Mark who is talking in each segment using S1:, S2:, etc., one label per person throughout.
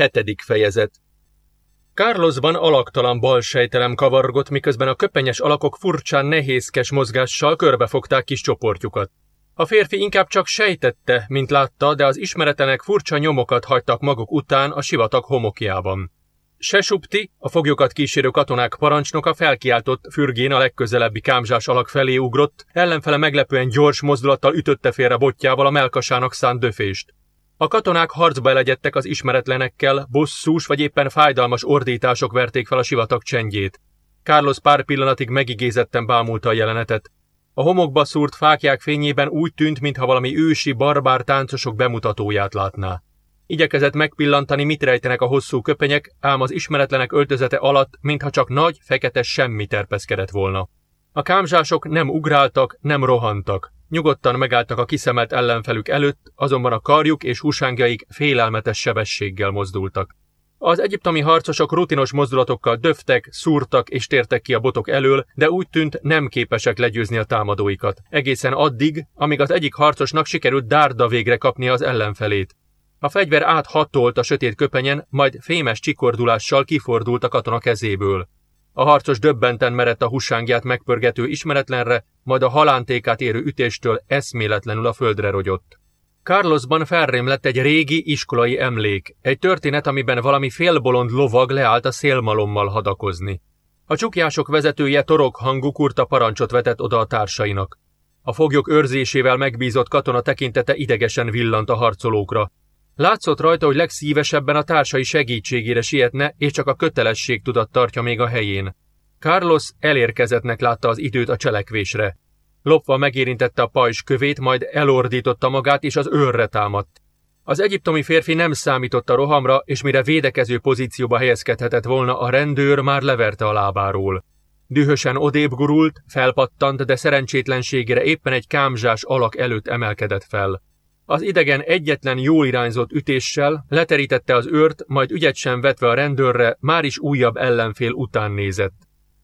S1: Hetedik fejezet Carlosban alaktalan balsejtelem kavargott, miközben a köpenyes alakok furcsán nehézkes mozgással körbefogták kis csoportjukat. A férfi inkább csak sejtette, mint látta, de az ismeretlenek furcsa nyomokat hagytak maguk után a sivatag homokjában. Sesupti, a foglyokat kísérő katonák parancsnoka felkiáltott fürgén a legközelebbi kámzsás alak felé ugrott, ellenfele meglepően gyors mozdulattal ütötte félre botjával a melkasának szánt döfést. A katonák harcba elegyedtek az ismeretlenekkel, bosszús vagy éppen fájdalmas ordítások verték fel a sivatag csendjét. Carlos pár pillanatig megigézetten bámulta a jelenetet. A homokba szúrt fákják fényében úgy tűnt, mintha valami ősi barbár táncosok bemutatóját látná. Igyekezett megpillantani, mit rejtenek a hosszú köpenyek, ám az ismeretlenek öltözete alatt, mintha csak nagy, fekete semmi terpeszkedett volna. A kámzsások nem ugráltak, nem rohantak. Nyugodtan megálltak a kiszemelt ellenfelük előtt, azonban a karjuk és húsángjaik félelmetes sebességgel mozdultak. Az egyiptomi harcosok rutinos mozdulatokkal döftek, szúrtak és tértek ki a botok elől, de úgy tűnt nem képesek legyőzni a támadóikat. Egészen addig, amíg az egyik harcosnak sikerült dárda végre kapni az ellenfelét. A fegyver áthatolt a sötét köpenyen, majd fémes csikordulással kifordult a katona kezéből. A harcos döbbenten merett a husángját megpörgető ismeretlenre, majd a halántékát érő ütéstől eszméletlenül a földre rogyott. Carlosban felrém lett egy régi iskolai emlék, egy történet, amiben valami félbolond lovag leállt a szélmalommal hadakozni. A csukjások vezetője torok hangú kurta parancsot vetett oda a társainak. A foglyok őrzésével megbízott katona tekintete idegesen villant a harcolókra. Látszott rajta, hogy legszívesebben a társai segítségére sietne, és csak a kötelesség tudat tartja még a helyén. Carlos elérkezettnek látta az időt a cselekvésre. Lopva megérintette a pajzs kövét, majd elordította magát, és az őrre támadt. Az egyiptomi férfi nem számított a rohamra, és mire védekező pozícióba helyezkedhetett volna, a rendőr már leverte a lábáról. Dühösen odébb gurult, felpattant, de szerencsétlenségére éppen egy kámzsás alak előtt emelkedett fel. Az idegen egyetlen jól irányzott ütéssel leterítette az őrt, majd ügyet sem vetve a rendőrre, már is újabb ellenfél után nézett.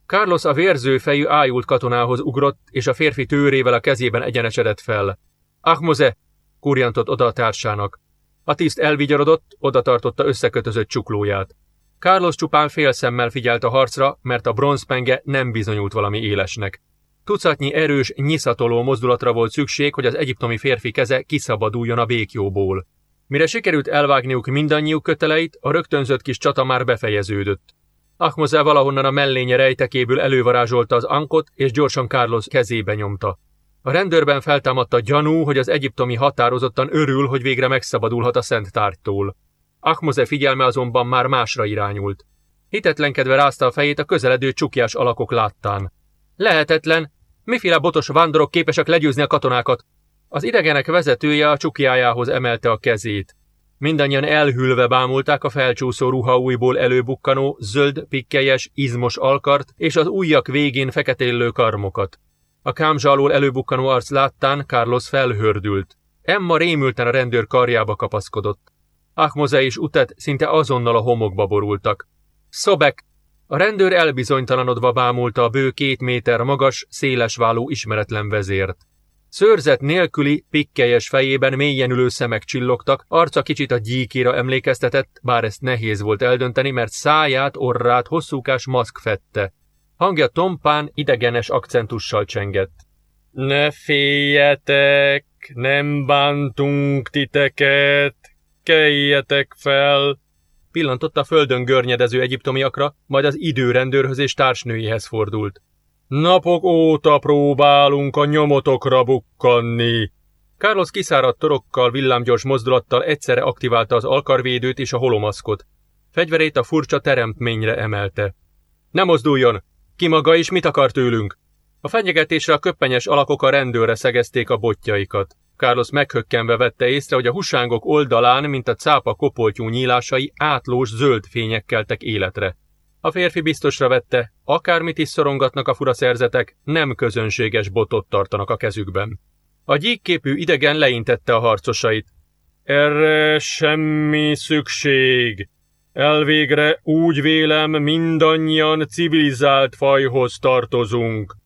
S1: Carlos a vérző fejű ájult katonához ugrott, és a férfi tőrével a kezében egyenesedett fel. Ahmoze! kurjantott oda a társának. A tiszt elvigyorodott, oda tartotta összekötözött csuklóját. Carlos csupán fél szemmel figyelt a harcra, mert a bronzpenge nem bizonyult valami élesnek. Tucatnyi erős, nyiszatoló mozdulatra volt szükség, hogy az egyiptomi férfi keze kiszabaduljon a békjóból. Mire sikerült elvágniuk mindannyiuk köteleit, a rögtönzött kis csata már befejeződött. Ahmozel valahonnan a mellénye rejtekéből elővarázsolta az ankot, és gyorsan Carlos kezébe nyomta. A rendőrben feltámadt a gyanú, hogy az egyiptomi határozottan örül, hogy végre megszabadulhat a szent tárgytól. Ahmoze figyelme azonban már másra irányult. Hitetlenkedve rázta a fejét a közeledő csukjás alakok láttán. Lehetetlen, Miféle botos vándorok képesek legyőzni a katonákat? Az idegenek vezetője a csukjájához emelte a kezét. Mindannyian elhűlve bámulták a felcsúszó ruha újból előbukkanó, zöld, pikkelyes, izmos alkart és az ujjak végén feketélő karmokat. A kámzsa alól előbukkanó arc láttán Carlos felhördült. Emma rémülten a rendőr karjába kapaszkodott. Ahmoze és Utet szinte azonnal a homokba borultak. Szobek, a rendőr elbizonytalanodva bámulta a bő két méter magas, szélesváló ismeretlen vezért. Szőrzet nélküli, pikkelyes fejében mélyen ülő szemek csillogtak, arca kicsit a gyíkira emlékeztetett, bár ezt nehéz volt eldönteni, mert száját, orrát hosszúkás maszk fette. Hangja tompán, idegenes akcentussal csengett. Ne féljetek, nem bántunk titeket, keljetek fel! Pillantott a földön görnyedező egyiptomiakra, majd az időrendőrhöz és társnőjéhez fordult. Napok óta próbálunk a nyomotokra bukkanni. Carlos kiszáradt torokkal, villámgyors mozdulattal egyszerre aktiválta az alkarvédőt és a holomaszkot. Fegyverét a furcsa teremtményre emelte. Ne mozduljon! Ki maga is mit akar tőlünk? A fenyegetésre a köppenyes alakok a rendőrre szegezték a botjaikat. Carlos meghökkenve vette észre, hogy a husángok oldalán, mint a cápa kopoltyú nyílásai átlós zöld fények keltek életre. A férfi biztosra vette, akármit is szorongatnak a furaszerzetek, nem közönséges botot tartanak a kezükben. A gyíkképű idegen leintette a harcosait. Erre semmi szükség. Elvégre úgy vélem mindannyian civilizált fajhoz tartozunk.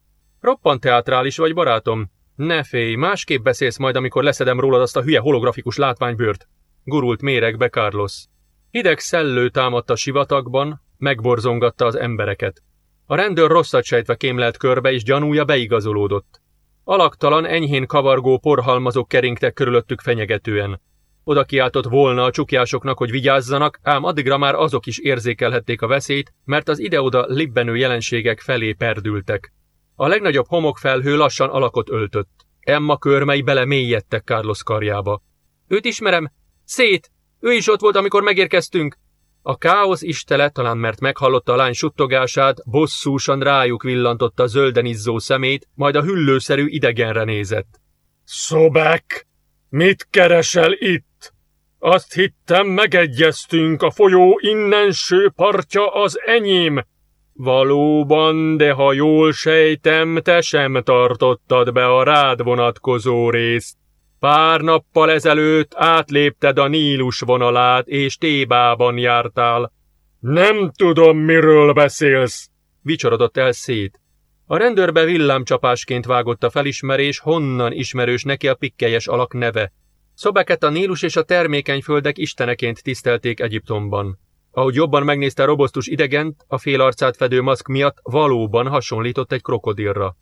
S1: Roppant teátrális vagy, barátom, ne félj, másképp beszélsz majd, amikor leszedem rólad azt a hülye holografikus látványbőrt. Gurult méregbe Carlos. Hideg szellő támadt a sivatagban, megborzongatta az embereket. A rendőr rosszat sejtve kémlelt körbe, és gyanúja beigazolódott. Alaktalan, enyhén kavargó porhalmazok keringtek körülöttük fenyegetően. Oda kiáltott volna a csukjásoknak, hogy vigyázzanak, ám addigra már azok is érzékelhették a veszélyt, mert az ide-oda libbenő jelenségek felé perdültek. A legnagyobb homokfelhő lassan alakot öltött. Emma körmei bele mélyedtek Carlos karjába. Őt ismerem! Szét! Ő is ott volt, amikor megérkeztünk! A káosz istele, talán mert meghallotta a lány suttogását, bosszúsan rájuk villantotta zölden izzó szemét, majd a hüllőszerű idegenre nézett.
S2: Szobek! Mit keresel itt? Azt hittem, megegyeztünk, a folyó innenső partja az enyém. Valóban, de ha jól sejtem, te sem tartottad be a rád vonatkozó részt. Pár nappal ezelőtt átlépted a Nílus vonalát, és Tébában jártál. Nem tudom, miről beszélsz, vicsorodott el szét. A rendőrbe villámcsapásként vágott a felismerés, honnan ismerős neki a pikkelyes alak neve. Szobeket a Nílus és a termékeny földek isteneként tisztelték Egyiptomban. Ahogy jobban megnézte a robosztus idegent, a fél arcát fedő maszk miatt valóban hasonlított egy krokodilra.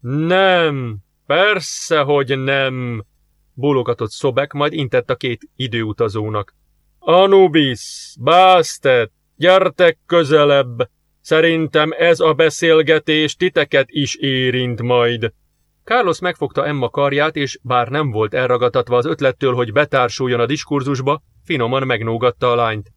S2: Nem, persze, hogy nem, bólogatott Szobek, majd intett a két időutazónak. Anubis, Bastet, gyertek közelebb! Szerintem ez a beszélgetés titeket is érint majd. Carlos megfogta Emma karját, és bár nem volt elragadtatva az ötlettől, hogy betársuljon a diskurzusba, finoman megnógatta a lányt.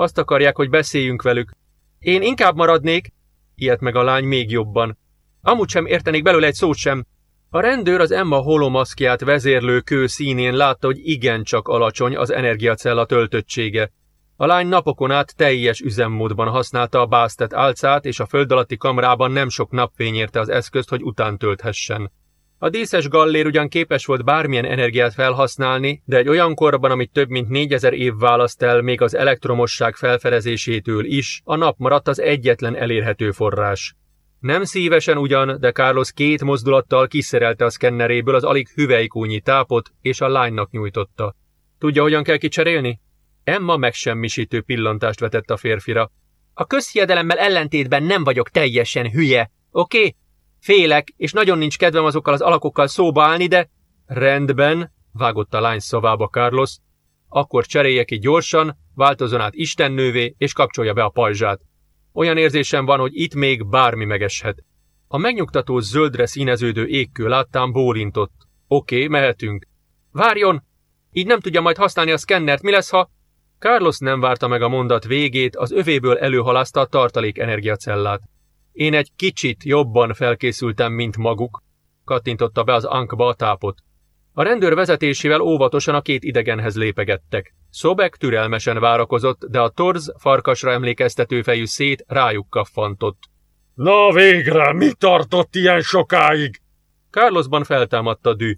S2: Azt akarják, hogy beszéljünk velük. Én inkább maradnék, ilyet meg a lány még jobban. Amúgy sem értenék belőle egy szót sem. A rendőr az Emma holomaszkját vezérlő kő színén látta, hogy igencsak alacsony az energiacella töltöttsége. A lány napokon át teljes üzemmódban használta a báztet álcát, és a föld alatti kamrában nem sok napfény érte az eszközt, hogy utántölthessen. A díszes gallér ugyan képes volt bármilyen energiát felhasználni, de egy olyan korban, amit több mint négyezer év választ el még az elektromosság felfedezésétől is, a nap maradt az egyetlen elérhető forrás. Nem szívesen ugyan, de Carlos két mozdulattal kiszerelte a szkenneréből az alig hüvelykúnyi tápot, és a lánynak nyújtotta. Tudja, hogyan kell kicserélni? Emma megsemmisítő pillantást vetett a férfira. A közhiedelemmel ellentétben nem vagyok teljesen hülye, oké? Okay? Félek, és nagyon nincs kedvem azokkal az alakokkal szóba állni, de... Rendben, vágott a lány szavába Carlos. Akkor cserélje ki gyorsan, változzon át istennővé, és kapcsolja be a pajzsát. Olyan érzésem van, hogy itt még bármi megeshet. A megnyugtató zöldre színeződő égkő láttám bólintott. Oké, okay, mehetünk. Várjon! Így nem tudja majd használni a szkennert, mi lesz, ha... Carlos nem várta meg a mondat végét, az övéből előhalaszta a tartalék energiacellát. Én egy kicsit jobban felkészültem, mint maguk, kattintotta be az ankba a tápot. A rendőr vezetésével óvatosan a két idegenhez lépegettek. Szobek türelmesen várakozott, de a torz farkasra emlékeztető fejű szét rájuk kaffantott. Na végre, mi tartott ilyen sokáig?
S1: Carlosban feltámadt a dű.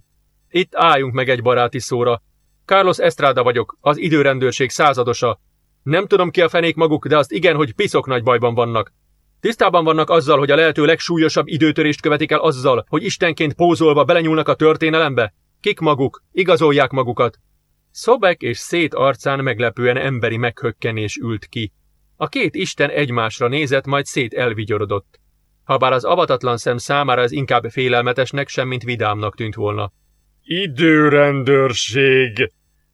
S1: Itt álljunk meg egy baráti szóra. Carlos Estrada vagyok, az időrendőrség századosa. Nem tudom ki a fenék maguk, de azt igen, hogy piszok nagy bajban vannak. Tisztában vannak azzal, hogy a lehető legsúlyosabb időtörést követik el azzal, hogy istenként pózolva belenyúlnak a történelembe? Kik maguk? Igazolják magukat. Szobek és szét arcán meglepően emberi meghökkenés ült ki. A két isten egymásra nézett, majd szét elvigyorodott. Habár az avatatlan szem számára ez inkább félelmetesnek, semmint vidámnak tűnt volna.
S2: Időrendőrség!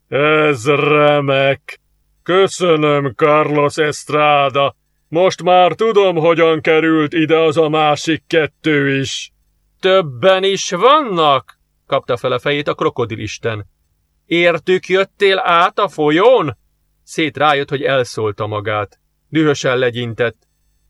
S2: Ez remek! Köszönöm, Carlos Estrada! Most már tudom, hogyan került ide az a másik kettő is.
S1: Többen is vannak? kapta fel a fejét a krokodilisten. Értük jöttél át a folyón? Szét rájött, hogy elszólta magát. Dühösen legyintett.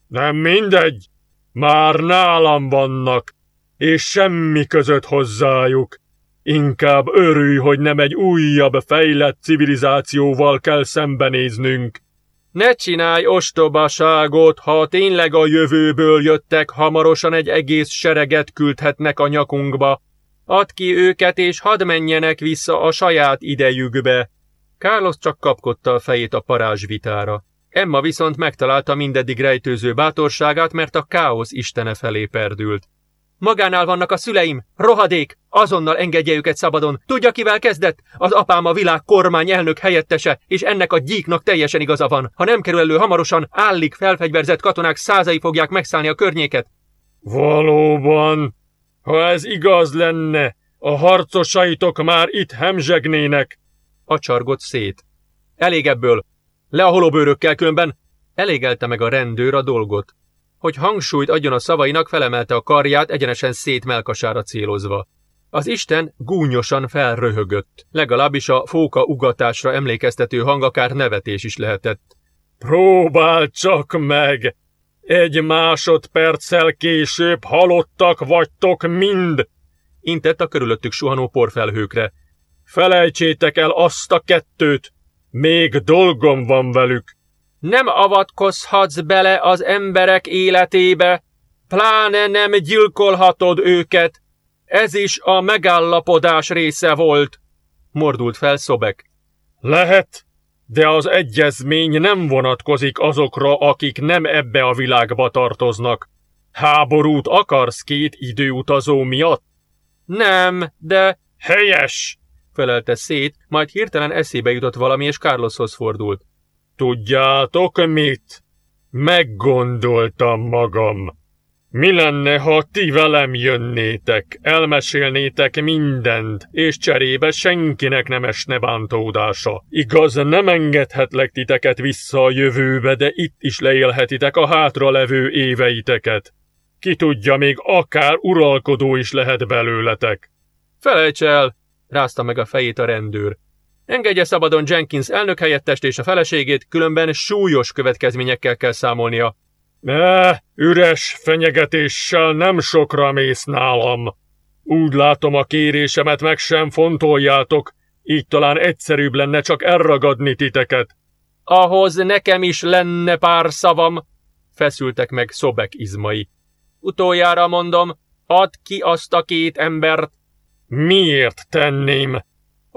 S2: Nem mindegy. Már nálam vannak, és semmi között hozzájuk. Inkább örülj, hogy nem egy újabb fejlett civilizációval kell szembenéznünk.
S1: Ne csinálj ostobaságot, ha tényleg a jövőből jöttek, hamarosan egy egész sereget küldhetnek a nyakunkba. Add ki őket, és hadd menjenek vissza a saját idejükbe. Carlos csak kapkodta a fejét a parázsvitára. Emma viszont megtalálta mindeddig rejtőző bátorságát, mert a káosz istene felé perdült. Magánál vannak a szüleim! Rohadék! Azonnal engedje őket szabadon! Tudja, kivel kezdett? Az apám a világ kormány elnök helyettese, és ennek a gyíknak teljesen igaza van. Ha nem kerül elő hamarosan, állik felfegyverzett katonák százai fogják megszállni a környéket.
S2: Valóban! Ha ez igaz lenne, a harcosaitok már itt hemzsegnének!
S1: Acsargott szét. Elég ebből! Le a holobőrökkel különben! Elégelte meg a rendőr a dolgot. Hogy hangsúlyt adjon a szavainak, felemelte a karját egyenesen szét melkasára célozva. Az Isten gúnyosan felröhögött, legalábbis a fóka ugatásra emlékeztető hang akár nevetés is lehetett.
S2: Próbál csak meg! Egy másodperccel később halottak vagytok mind!
S1: Intett a körülöttük suhanó porfelhőkre.
S2: Felejtsétek el azt a kettőt! Még dolgom van velük!
S1: Nem avatkozhatsz bele az emberek életébe, pláne nem gyilkolhatod őket. Ez is a megállapodás része volt. Mordult fel Szobek.
S2: Lehet, de az egyezmény nem vonatkozik azokra, akik nem ebbe a világba tartoznak. Háborút akarsz két időutazó miatt?
S1: Nem, de...
S2: Helyes!
S1: felelte szét, majd hirtelen eszébe jutott valami, és Carloshoz fordult.
S2: Tudjátok mit? Meggondoltam magam. Mi lenne, ha ti velem jönnétek, elmesélnétek mindent, és cserébe senkinek nem esne bántódása. Igaz, nem engedhetlek titeket vissza a jövőbe, de itt is leélhetitek a hátra levő éveiteket. Ki tudja, még akár uralkodó is lehet belőletek.
S1: Felejts el, rázta meg a fejét a rendőr. Engedje szabadon Jenkins elnökhelyettest és a feleségét, különben súlyos következményekkel kell számolnia.
S2: Ne, üres fenyegetéssel nem sokra mész nálam. Úgy látom a kérésemet meg sem fontoljátok, így talán egyszerűbb lenne csak elragadni titeket.
S1: Ahhoz nekem is lenne pár szavam, feszültek meg szobek izmai. Utoljára mondom, add ki azt a két embert.
S2: Miért tenném?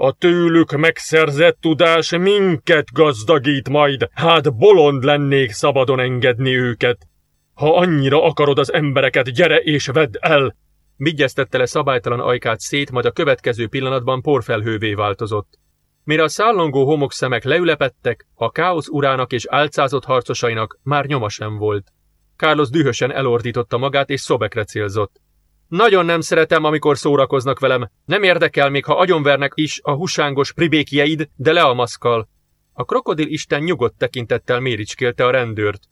S2: A tőlük megszerzett tudás minket gazdagít majd, hát bolond lennék szabadon engedni őket. Ha annyira akarod az embereket, gyere és vedd el!
S1: Vigyeztette le szabálytalan ajkát szét, majd a következő pillanatban porfelhővé változott. Mire a szállongó homokszemek leülepettek, a káosz urának és álcázott harcosainak már nyoma sem volt. Carlos dühösen elordította magát és szobekre célzott. Nagyon nem szeretem, amikor szórakoznak velem. Nem érdekel, még ha agyonvernek is a husángos pribékjeid, de le a maszkal. A krokodil isten nyugodt tekintettel méricskélte a rendőrt.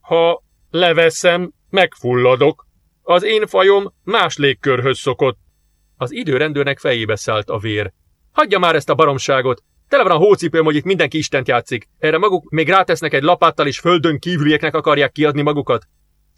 S2: Ha leveszem, megfulladok. Az én fajom más légkörhöz szokott.
S1: Az időrendőrnek fejébe szállt a vér. Hagyja már ezt a baromságot! Tele van a hócipőm, hogy itt mindenki Istent játszik. Erre maguk még rátesznek egy lapáttal, és földön kívülieknek akarják kiadni magukat.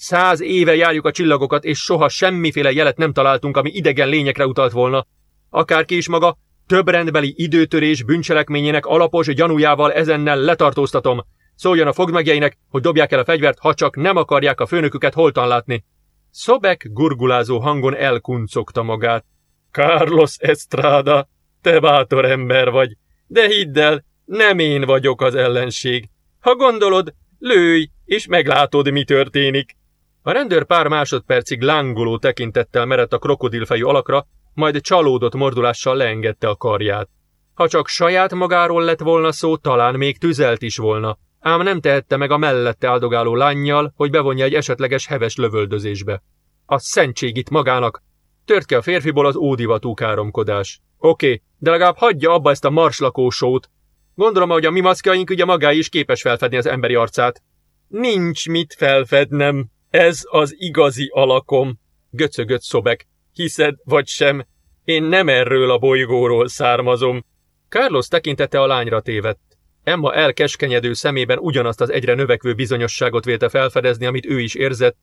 S1: Száz éve járjuk a csillagokat, és soha semmiféle jelet nem találtunk, ami idegen lényekre utalt volna. Akárki is maga, több rendbeli időtörés bűncselekményének alapos gyanújával ezennel letartóztatom. Szóljon a fogmegjeinek, hogy dobják el a fegyvert, ha csak nem akarják a főnöküket holtan látni. Szobek gurgulázó hangon elkuncogta magát.
S2: Carlos Estrada, te bátor ember vagy, de hidd el, nem én vagyok az ellenség. Ha gondolod, lőj, és meglátod, mi történik.
S1: A rendőr pár másodpercig lángoló tekintettel merett a krokodilfejű alakra, majd csalódott mordulással leengedte a karját. Ha csak saját magáról lett volna szó, talán még tüzelt is volna, ám nem tehette meg a mellette áldogáló lányjal, hogy bevonja egy esetleges heves lövöldözésbe. A szentség itt magának! Tört ki a férfiból az ódivatú káromkodás. Oké, de legalább hagyja abba ezt a marslakósót. Gondolom, hogy a mi maszkjaink ugye magáig is képes felfedni az emberi arcát.
S2: Nincs mit felfednem, ez az igazi alakom, göcögött szobek. Hiszed vagy sem, én nem erről a bolygóról származom.
S1: Carlos tekintete a lányra tévedt. Emma elkeskenyedő szemében ugyanazt az egyre növekvő bizonyosságot vélte felfedezni, amit ő is érzett.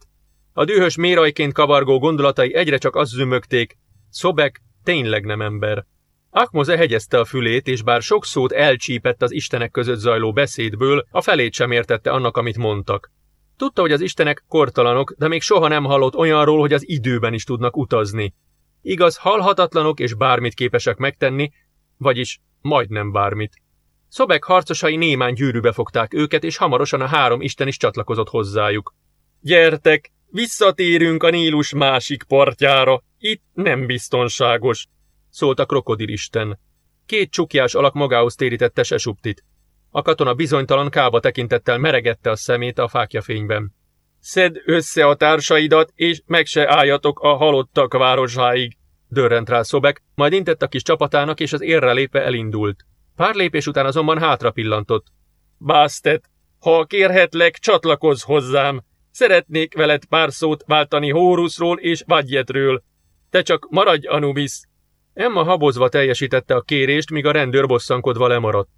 S1: A dühös mérajként kavargó gondolatai egyre csak azt zümögték, Szobek tényleg nem ember. Akmoze hegyezte a fülét, és bár sok szót elcsípett az istenek között zajló beszédből, a felét sem értette annak, amit mondtak. Tudta, hogy az istenek kortalanok, de még soha nem hallott olyanról, hogy az időben is tudnak utazni. Igaz, halhatatlanok és bármit képesek megtenni, vagyis majdnem bármit. Szobek harcosai némán gyűrűbe fogták őket, és hamarosan a három isten is csatlakozott hozzájuk.
S2: Gyertek, Visszatérünk a Nílus másik partjára. Itt nem biztonságos,
S1: szólt a krokodilisten. Két csukjás alak magához térítette sesuptit. A katona bizonytalan kába tekintettel meregette a szemét a fákja fényben.
S2: Szedd össze a társaidat, és meg se álljatok a halottak városáig,
S1: dörrent rá Szobek, majd intett a kis csapatának, és az érre lépve elindult. Pár lépés után azonban hátra pillantott.
S2: Bástet, ha kérhetlek, csatlakozz hozzám. Szeretnék veled pár szót váltani Hóruszról és Vadjetről. Te csak maradj, Anubis!
S1: Emma habozva teljesítette a kérést, míg a rendőr bosszankodva lemaradt.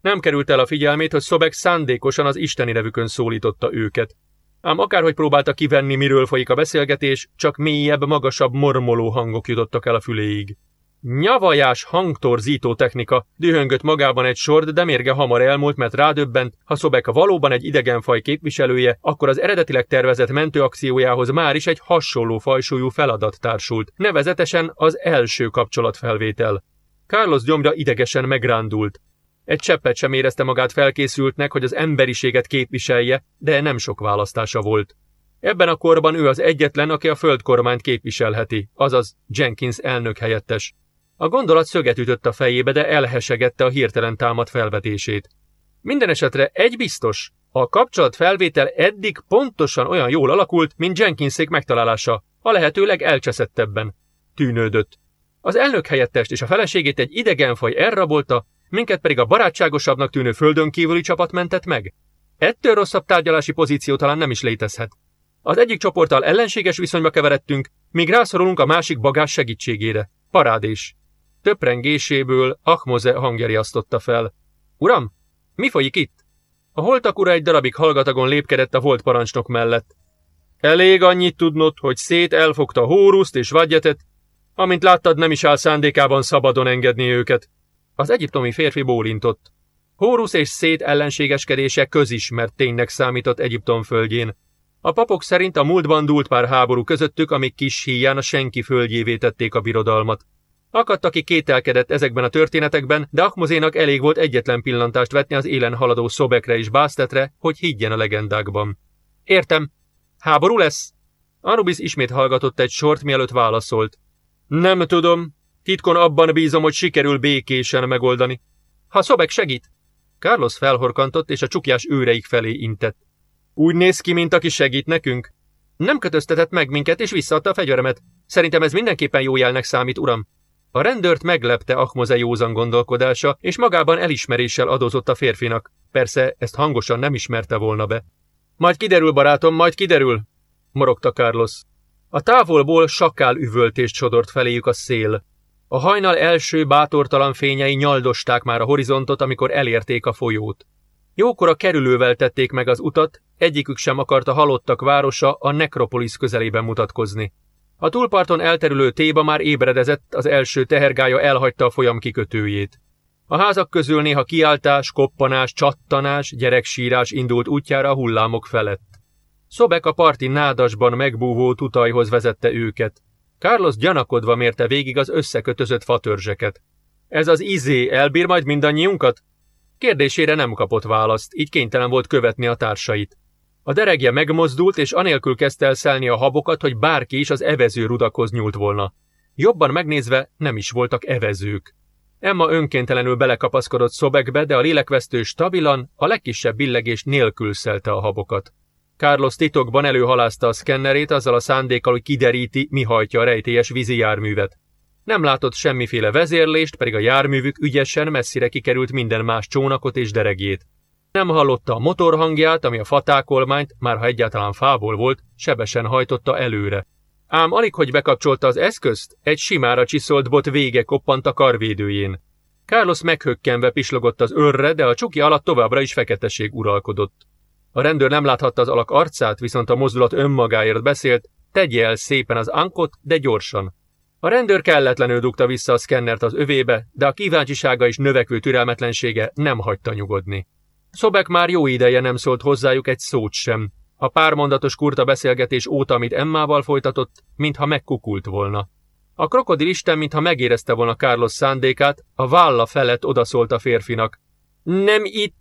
S1: Nem került el a figyelmét, hogy Szobek szándékosan az isteni nevükön szólította őket. Ám akárhogy próbálta kivenni, miről folyik a beszélgetés, csak mélyebb, magasabb, mormoló hangok jutottak el a füléig. Nyavajás hangtorzító technika, dühöngött magában egy sort, de mérge hamar elmúlt, mert rádöbbent, ha Szobeka valóban egy idegenfaj képviselője, akkor az eredetileg tervezett mentőakciójához már is egy hasonló fajsúlyú feladat társult, nevezetesen az első kapcsolatfelvétel. Carlos gyomra idegesen megrándult. Egy cseppet sem érezte magát felkészültnek, hogy az emberiséget képviselje, de nem sok választása volt. Ebben a korban ő az egyetlen, aki a földkormányt képviselheti, azaz Jenkins elnök helyettes. A gondolat szöget ütött a fejébe, de elhesegette a hirtelen támad felvetését. Minden esetre egy biztos, a kapcsolat felvétel eddig pontosan olyan jól alakult, mint Jenkinsék megtalálása, a lehetőleg elcseszettebben. Tűnődött. Az elnök helyettest és a feleségét egy idegenfaj elrabolta, minket pedig a barátságosabbnak tűnő földön kívüli csapat mentett meg. Ettől rosszabb tárgyalási pozíció talán nem is létezhet. Az egyik csoporttal ellenséges viszonyba keveredtünk, míg rászorulunk a másik bagás segítségére. Parádés. Töprengéséből Ahmoze hangja fel. Uram, mi folyik itt? A holtak ura egy darabig hallgatagon lépkedett a volt parancsnok mellett. Elég annyit tudnod, hogy szét elfogta Hóruszt és Vadjetet, amint láttad nem is áll szándékában szabadon engedni őket. Az egyiptomi férfi bólintott. Hórusz és szét ellenségeskedése közismert ténynek számított Egyiptom földjén. A papok szerint a múltban dúlt pár háború közöttük, amik kis híján a senki földjévé tették a birodalmat. Akadt, aki kételkedett ezekben a történetekben, de Ahmozénak elég volt egyetlen pillantást vetni az élen haladó szobekre és báztetre, hogy higgyen a legendákban. Értem. Háború lesz? Anubis ismét hallgatott egy sort, mielőtt válaszolt. Nem tudom, Titkon abban bízom, hogy sikerül békésen megoldani. Ha Szobek segít! Carlos felhorkantott, és a csukjás őreik felé intett. Úgy néz ki, mint aki segít nekünk. Nem kötöztetett meg minket, és visszaadta a fegyveremet. Szerintem ez mindenképpen jó jelnek számít, uram. A rendőrt meglepte Ahmoze józan gondolkodása, és magában elismeréssel adózott a férfinak. Persze, ezt hangosan nem ismerte volna be. Majd kiderül, barátom, majd kiderül, morogta Carlos. A távolból sakál üvöltést sodort feléjük a szél. A hajnal első bátortalan fényei nyaldosták már a horizontot, amikor elérték a folyót. Jókora kerülővel tették meg az utat, egyikük sem akarta halottak városa a nekropolis közelében mutatkozni. A túlparton elterülő téba már ébredezett, az első tehergája elhagyta a folyam kikötőjét. A házak közül néha kiáltás, koppanás, csattanás, gyereksírás indult útjára a hullámok felett. Szobek a parti nádasban megbúvó tutajhoz vezette őket. Carlos gyanakodva mérte végig az összekötözött fatörzseket. Ez az izé elbír majd mindannyiunkat? Kérdésére nem kapott választ, így kénytelen volt követni a társait. A deregje megmozdult, és anélkül kezdte el szelni a habokat, hogy bárki is az evező rudakhoz nyúlt volna. Jobban megnézve nem is voltak evezők. Emma önkéntelenül belekapaszkodott szobekbe, de a lélekvesztő stabilan, a legkisebb billegés nélkül szelte a habokat. Carlos titokban előhalázta a szkennerét azzal a szándékkal, hogy kideríti, mi hajtja a rejtélyes vízi járművet. Nem látott semmiféle vezérlést, pedig a járművük ügyesen messzire kikerült minden más csónakot és deregjét. Nem hallotta a motor hangját, ami a fatákolmányt, már ha egyáltalán fából volt, sebesen hajtotta előre. Ám alig, hogy bekapcsolta az eszközt, egy simára csiszolt bot vége koppant a karvédőjén. Carlos meghökkenve pislogott az őrre, de a csuki alatt továbbra is feketeség uralkodott. A rendőr nem láthatta az alak arcát, viszont a mozdulat önmagáért beszélt, tegye el szépen az ankot, de gyorsan. A rendőr kelletlenül dugta vissza a szkennert az övébe, de a kíváncsisága és növekvő türelmetlensége nem hagyta nyugodni. Szobek már jó ideje nem szólt hozzájuk egy szót sem. A pármondatos kurta beszélgetés óta, amit Emmával folytatott, mintha megkukult volna. A krokodil isten, mintha megérezte volna Carlos szándékát, a válla felett odaszólt a férfinak. Nem itt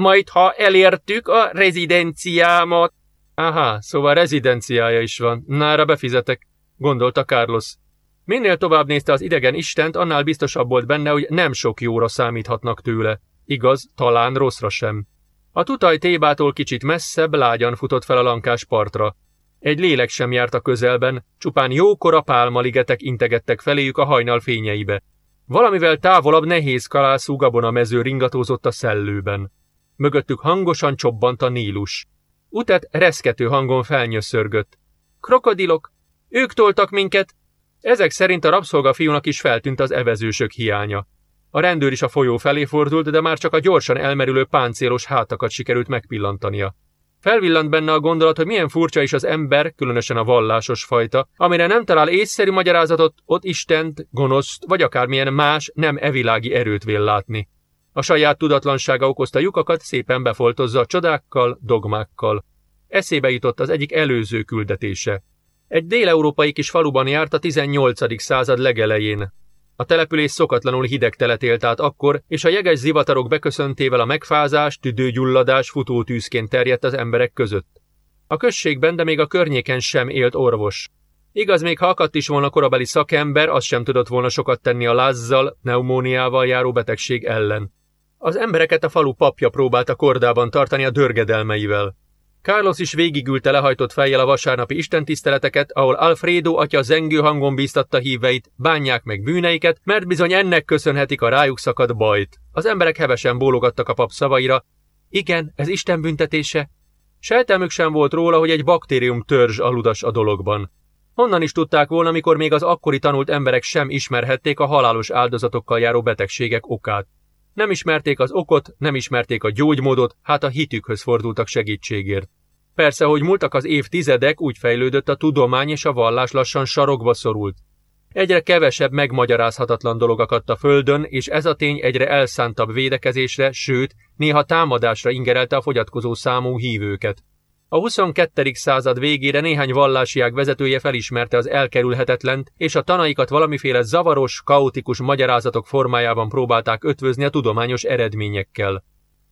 S1: majd ha elértük a rezidenciámat, Aha, szóval rezidenciája is van. Nára befizetek, gondolta Carlos. Minél tovább nézte az idegen istent, annál biztosabb volt benne, hogy nem sok jóra számíthatnak tőle. Igaz, talán rosszra sem. A tutaj tébától kicsit messzebb lágyan futott fel a lankás partra. Egy lélek sem járt a közelben, csupán jókora pálmaligetek integettek feléjük a hajnal fényeibe. Valamivel távolabb nehéz kalászú gabona mező ringatózott a szellőben. Mögöttük hangosan csobbant a nílus. Utet reszkető hangon felnyöszörgött. Krokodilok! Ők toltak minket! Ezek szerint a rabszolga fiúnak is feltűnt az evezősök hiánya. A rendőr is a folyó felé fordult, de már csak a gyorsan elmerülő páncélos hátakat sikerült megpillantania. Felvillant benne a gondolat, hogy milyen furcsa is az ember, különösen a vallásos fajta, amire nem talál észszerű magyarázatot, ott Istent, gonoszt, vagy akármilyen más, nem evilági erőt vél látni. A saját tudatlansága okozta lyukakat szépen befoltozza csodákkal, dogmákkal. Eszébe jutott az egyik előző küldetése. Egy déleurópai kis faluban járt a 18. század legelején. A település szokatlanul hideg telet élt át akkor, és a jeges zivatarok beköszöntével a megfázás, tüdőgyulladás futótűzként terjedt az emberek között. A községben, de még a környéken sem élt orvos. Igaz, még ha akadt is volna korabeli szakember, az sem tudott volna sokat tenni a lázzal, pneumóniával járó betegség ellen. Az embereket a falu papja próbálta kordában tartani a dörgedelmeivel. Carlos is végigülte lehajtott fejjel a vasárnapi istentiszteleteket, ahol Alfredo atya zengő hangon bíztatta híveit, bánják meg bűneiket, mert bizony ennek köszönhetik a rájuk szakadt bajt. Az emberek hevesen bólogattak a pap szavaira. Igen, ez Isten büntetése. Sejtelmük sem volt róla, hogy egy baktérium törzs aludas a dologban. Honnan is tudták volna, mikor még az akkori tanult emberek sem ismerhették a halálos áldozatokkal járó betegségek okát. Nem ismerték az okot, nem ismerték a gyógymódot, hát a hitükhöz fordultak segítségért. Persze, hogy múltak az évtizedek, úgy fejlődött a tudomány és a vallás lassan sarokba szorult. Egyre kevesebb megmagyarázhatatlan dolog akadt a földön, és ez a tény egyre elszántabb védekezésre, sőt, néha támadásra ingerelte a fogyatkozó számú hívőket. A 22. század végére néhány vallásiák vezetője felismerte az elkerülhetetlent, és a tanaikat valamiféle zavaros, kaotikus magyarázatok formájában próbálták ötvözni a tudományos eredményekkel.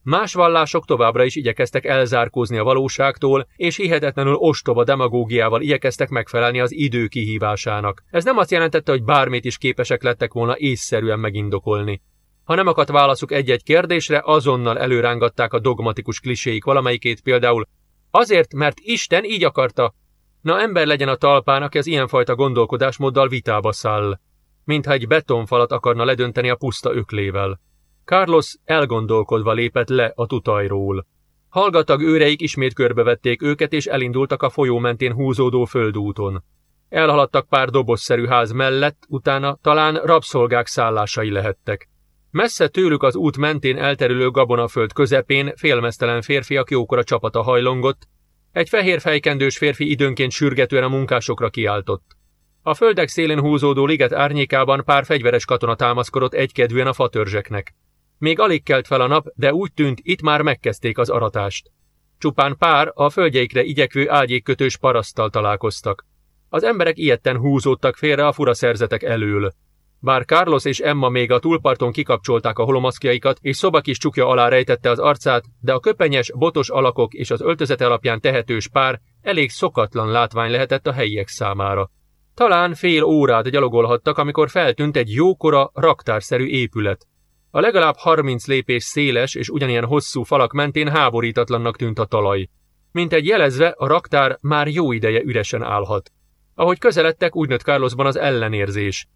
S1: Más vallások továbbra is igyekeztek elzárkózni a valóságtól, és hihetetlenül ostoba demagógiával igyekeztek megfelelni az idő kihívásának. Ez nem azt jelentette, hogy bármit is képesek lettek volna észszerűen megindokolni. Ha nem akadt válaszuk egy-egy kérdésre, azonnal előrángatták a dogmatikus kliséik valamelyikét, például Azért, mert Isten így akarta. Na ember legyen a talpán, aki az ilyenfajta gondolkodásmóddal vitába száll. Mintha egy betonfalat akarna ledönteni a puszta öklével. Carlos elgondolkodva lépett le a tutajról. Hallgatag őreik ismét körbevették őket, és elindultak a folyó mentén húzódó földúton. Elhaladtak pár dobozszerű ház mellett, utána talán rabszolgák szállásai lehettek. Messze tőlük az út mentén elterülő gabonaföld közepén félmeztelen férfiak jókora csapata hajlongott, egy fehér fejkendős férfi időnként sürgetően a munkásokra kiáltott. A földek szélén húzódó liget árnyékában pár fegyveres katona támaszkodott egykedvűen a fatörzseknek. Még alig kelt fel a nap, de úgy tűnt, itt már megkezdték az aratást. Csupán pár a földjeikre igyekvő ágyékkötős parasztal találkoztak. Az emberek ilyetten húzódtak félre a furaszerzetek elől. Bár Carlos és Emma még a túlparton kikapcsolták a holomaszkjaikat, és szoba kis csukja alá rejtette az arcát, de a köpenyes, botos alakok és az öltözete alapján tehetős pár elég szokatlan látvány lehetett a helyiek számára. Talán fél órát gyalogolhattak, amikor feltűnt egy jókora, raktárszerű épület. A legalább 30 lépés széles és ugyanilyen hosszú falak mentén háborítatlannak tűnt a talaj. Mint egy jelezve, a raktár már jó ideje üresen állhat. Ahogy közeledtek, úgy nőtt Carlosban az ellenérzés.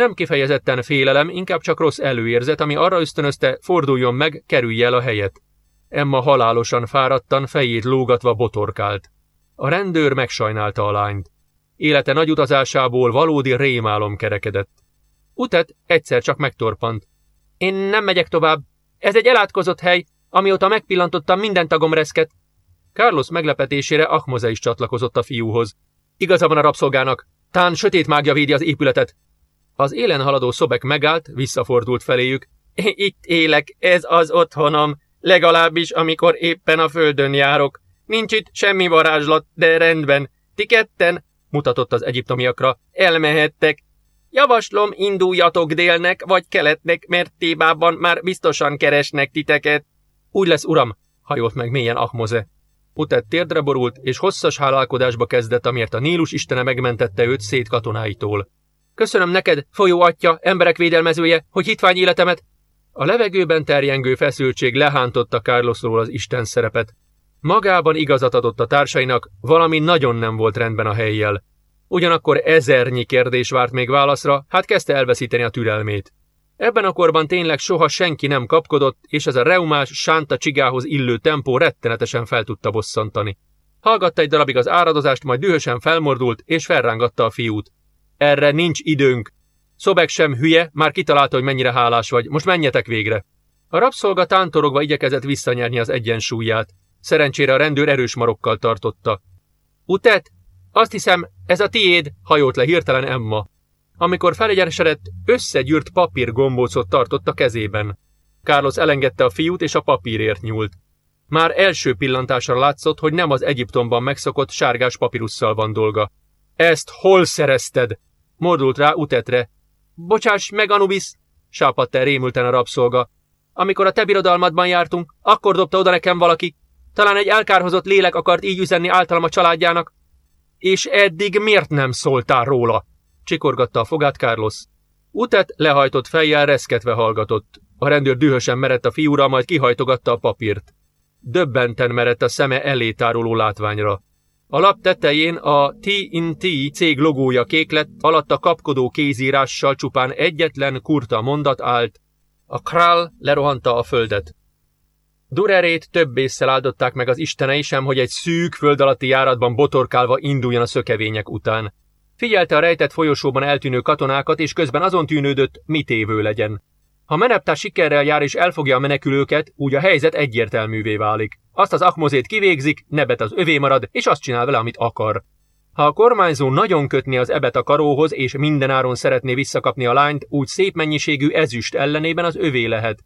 S1: Nem kifejezetten félelem, inkább csak rossz előérzet, ami arra ösztönözte, forduljon meg, kerülj el a helyet. Emma halálosan fáradtan, fejét lógatva botorkált. A rendőr megsajnálta a lányt. Élete nagy utazásából valódi rémálom kerekedett. Utet egyszer csak megtorpant. Én nem megyek tovább. Ez egy elátkozott hely, amióta megpillantottam minden tagom reszket. Carlos meglepetésére Ahmoze is csatlakozott a fiúhoz. Igaza van a rabszolgának. Tán sötét mágia védi az épületet. Az élen haladó szobek megállt, visszafordult feléjük. Itt élek, ez az otthonom, legalábbis amikor éppen a földön járok. Nincs itt semmi varázslat, de rendben. Ti ketten, mutatott az egyiptomiakra, elmehettek. Javaslom, induljatok délnek vagy keletnek, mert Tébában már biztosan keresnek titeket. Úgy lesz, uram, hajolt meg mélyen Ahmoze. Utet térdre borult, és hosszas hálálkodásba kezdett, amiért a Nílus istene megmentette őt szét katonáitól. Köszönöm neked, folyó atya, emberek védelmezője, hogy hitvány életemet. A levegőben terjengő feszültség lehántotta Carlosról az isten szerepet. Magában igazat adott a társainak, valami nagyon nem volt rendben a helyjel. Ugyanakkor ezernyi kérdés várt még válaszra, hát kezdte elveszíteni a türelmét. Ebben a korban tényleg soha senki nem kapkodott, és ez a reumás, sánta csigához illő tempó rettenetesen fel tudta bosszantani. Hallgatta egy darabig az áradozást, majd dühösen felmordult, és felrángatta a fiút. Erre nincs időnk. Szobek sem hülye, már kitalálta, hogy mennyire hálás vagy, most menjetek végre. A rabszolga tántorogva igyekezett visszanyerni az egyensúlyát. Szerencsére a rendőr erős marokkal tartotta. Utet, azt hiszem, ez a tiéd, hajolt le hirtelen Emma. Amikor felegyenesedett, összegyűrt papír gombócot tartott a kezében. Carlos elengedte a fiút, és a papírért nyúlt. Már első pillantásra látszott, hogy nem az Egyiptomban megszokott sárgás papírusszal van dolga. Ezt hol szerezted? Mordult rá Utetre. Bocsáss meg, Anubis, sápadt el rémülten a rabszolga. Amikor a te birodalmadban jártunk, akkor dobta oda nekem valaki. Talán egy elkárhozott lélek akart így üzenni általam a családjának. És eddig miért nem szóltál róla? Csikorgatta a fogát Carlos. Utet lehajtott fejjel reszketve hallgatott. A rendőr dühösen merett a fiúra, majd kihajtogatta a papírt. Döbbenten merett a szeme elé táruló látványra. A lap tetején a TNT cég logója kék lett, alatt a kapkodó kézírással csupán egyetlen kurta mondat állt. A král lerohanta a földet. Durerét több észszel áldották meg az istenei sem, hogy egy szűk föld alatti járatban botorkálva induljon a szökevények után. Figyelte a rejtett folyosóban eltűnő katonákat, és közben azon tűnődött, mit évő legyen. Ha Meneptár sikerrel jár és elfogja a menekülőket, úgy a helyzet egyértelművé válik. Azt az akmozét kivégzik, nebet az övé marad, és azt csinál vele, amit akar. Ha a kormányzó nagyon kötni az ebet a karóhoz, és mindenáron szeretné visszakapni a lányt, úgy szép mennyiségű ezüst ellenében az övé lehet.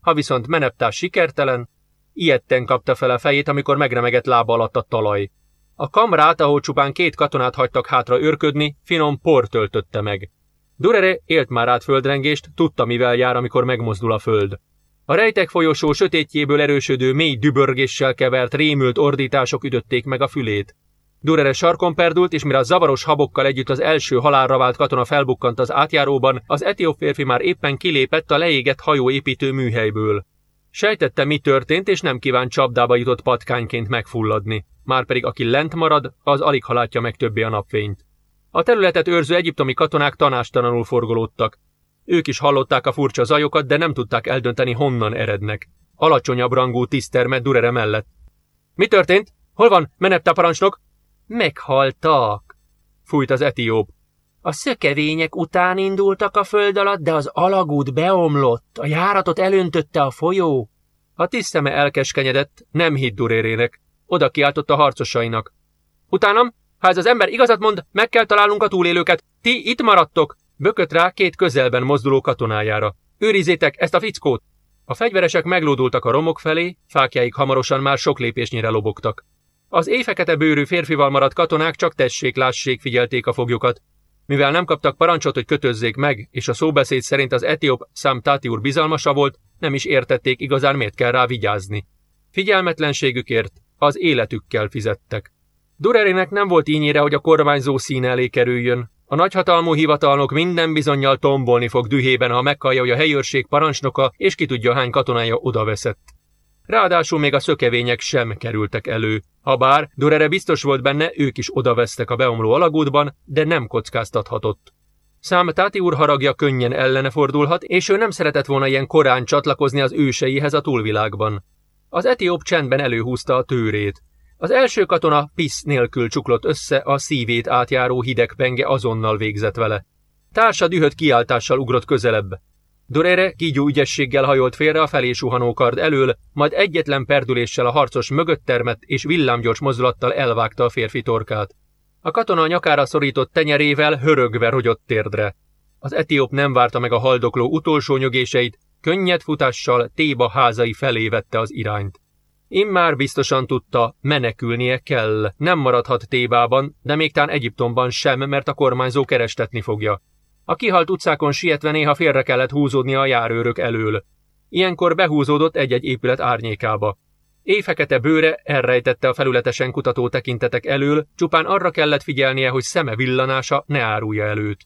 S1: Ha viszont Meneptár sikertelen, ilyetten kapta fel a fejét, amikor megremegett lába alatt a talaj. A kamrát, ahol csupán két katonát hagytak hátra őrködni, finom por töltötte meg. Durere élt már át földrengést, tudta mivel jár, amikor megmozdul a föld. A rejtek folyosó sötétjéből erősödő mély dübörgéssel kevert rémült ordítások ütötték meg a fülét. Durere sarkon perdült, és mire a zavaros habokkal együtt az első halálra vált katona felbukkant az átjáróban, az etióp férfi már éppen kilépett a leégett hajóépítő műhelyből. Sejtette, mi történt, és nem kíván csapdába jutott patkányként megfulladni. Márpedig aki lent marad, az alig halátja meg többé a napfényt. A területet őrző egyiptomi katonák tanástalanul forgolódtak. Ők is hallották a furcsa zajokat, de nem tudták eldönteni, honnan erednek. Alacsonyabb rangú tisztermet Durere mellett. Mi történt? Hol van, menette parancsnok? Meghaltak, fújt az etióp. A szökevények után indultak a föld alatt, de az alagút beomlott, a járatot elöntötte a folyó. A tiszteme elkeskenyedett, nem hitt Durérének. Oda kiáltott a harcosainak. Utánam, ha ez az ember igazat mond, meg kell találnunk a túlélőket. Ti itt maradtok! Bökött rá két közelben mozduló katonájára. Őrizétek ezt a fickót! A fegyveresek meglódultak a romok felé, fákjáik hamarosan már sok lépésnyire lobogtak. Az éjfekete bőrű férfival maradt katonák csak tessék-lássék figyelték a foglyokat. Mivel nem kaptak parancsot, hogy kötözzék meg, és a szóbeszéd szerint az etióp Sam Tati úr bizalmasa volt, nem is értették igazán miért kell rá vigyázni. Figyelmetlenségükért az életükkel fizettek. Durerének nem volt ínyére, hogy a kormányzó szín elé kerüljön. A nagyhatalmú hivatalnok minden bizonyal tombolni fog dühében, ha meghallja, hogy a helyőrség parancsnoka és ki tudja hány katonája odaveszett. Ráadásul még a szökevények sem kerültek elő. Habár Durere biztos volt benne, ők is odavesztek a beomló alagútban, de nem kockáztathatott. Szám Táti úr haragja könnyen ellene fordulhat, és ő nem szeretett volna ilyen korán csatlakozni az őseihez a túlvilágban. Az etióp csendben előhúzta a tőrét. Az első katona pisz nélkül csuklott össze, a szívét átjáró hideg penge azonnal végzett vele. Társa dühött kiáltással ugrott közelebb. Dorere kígyó ügyességgel hajolt félre a felé suhanó kard elől, majd egyetlen perdüléssel a harcos mögött termett és villámgyors mozdulattal elvágta a férfi torkát. A katona a nyakára szorított tenyerével hörögve rogyott térdre. Az etióp nem várta meg a haldokló utolsó nyögéseit, könnyed futással Téba házai felé vette az irányt. Immár biztosan tudta, menekülnie kell, nem maradhat Tébában, de még tán Egyiptomban sem, mert a kormányzó kerestetni fogja. A kihalt utcákon sietve néha félre kellett húzódnia a járőrök elől. Ilyenkor behúzódott egy-egy épület árnyékába. Éjfekete bőre elrejtette a felületesen kutató tekintetek elől, csupán arra kellett figyelnie, hogy szeme villanása ne árulja előtt.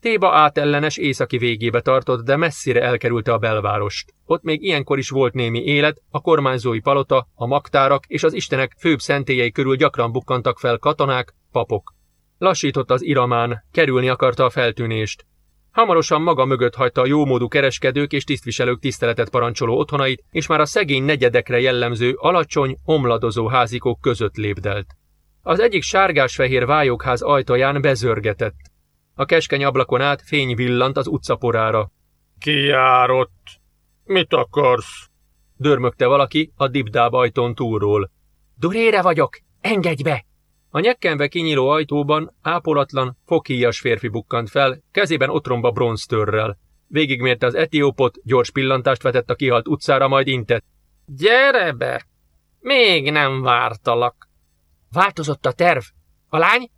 S1: Téba átellenes északi végébe tartott, de messzire elkerülte a belvárost. Ott még ilyenkor is volt némi élet, a kormányzói palota, a magtárak és az istenek főbb szentélyei körül gyakran bukkantak fel katonák, papok. Lassított az iramán, kerülni akarta a feltűnést. Hamarosan maga mögött hagyta a jómódú kereskedők és tisztviselők tiszteletet parancsoló otthonait, és már a szegény negyedekre jellemző, alacsony, omladozó házikok között lépdelt. Az egyik sárgás-fehér vályokház ajtaján bezörgetett. A keskeny ablakon át fény villant az utcaporára.
S2: Ki jár ott? Mit akarsz?
S1: Dörmögte valaki a dibdáb ajtón túlról.
S3: Durére vagyok, engedj be!
S1: A nyekkenve kinyíló ajtóban ápolatlan, fokíjas férfi bukkant fel, kezében otromba bronztörrel. Végigmérte az etiópot, gyors pillantást vetett a kihalt utcára, majd intett.
S3: Gyere be! Még nem vártalak. Változott a terv. A lány?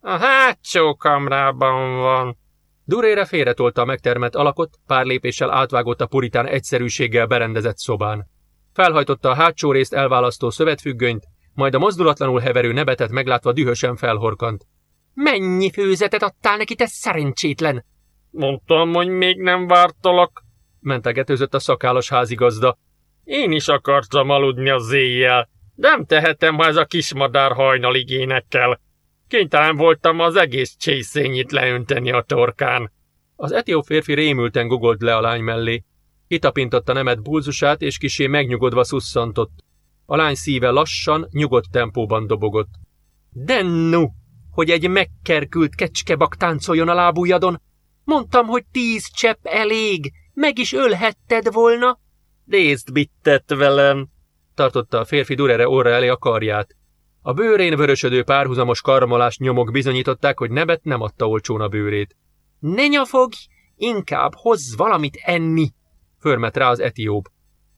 S3: A hátsó kamrában van.
S1: Durére félretolta a megtermett alakot, pár lépéssel átvágott a puritán egyszerűséggel berendezett szobán. Felhajtotta a hátsó részt elválasztó szövetfüggönyt, majd a mozdulatlanul heverő nebetet meglátva dühösen felhorkant.
S3: Mennyi főzetet adtál neki, te szerencsétlen?
S2: Mondtam, hogy még nem vártalak,
S1: mentegetőzött a szakállas házigazda.
S2: Én is akartam aludni az éjjel. Nem tehetem, ha ez a kismadár hajnalig énekel. Kénytelen voltam az egész csészényit leönteni a torkán.
S1: Az etióp férfi rémülten gugolt le a lány mellé. Kitapintotta nemet bulzusát, és kisé megnyugodva szusszantott. A lány szíve lassan, nyugodt tempóban dobogott.
S3: Dennu, hogy egy megkerkült kecskebak táncoljon a lábujjadon. Mondtam, hogy tíz csepp elég, meg is ölhetted volna.
S2: Nézd, mit velem,
S1: tartotta a férfi Durere orra elé a karját. A bőrén vörösödő párhuzamos karmolás nyomok bizonyították, hogy nebet nem adta olcsón a bőrét.
S3: Ne nyafogj, inkább hozz valamit enni,
S1: förmet rá az etióp.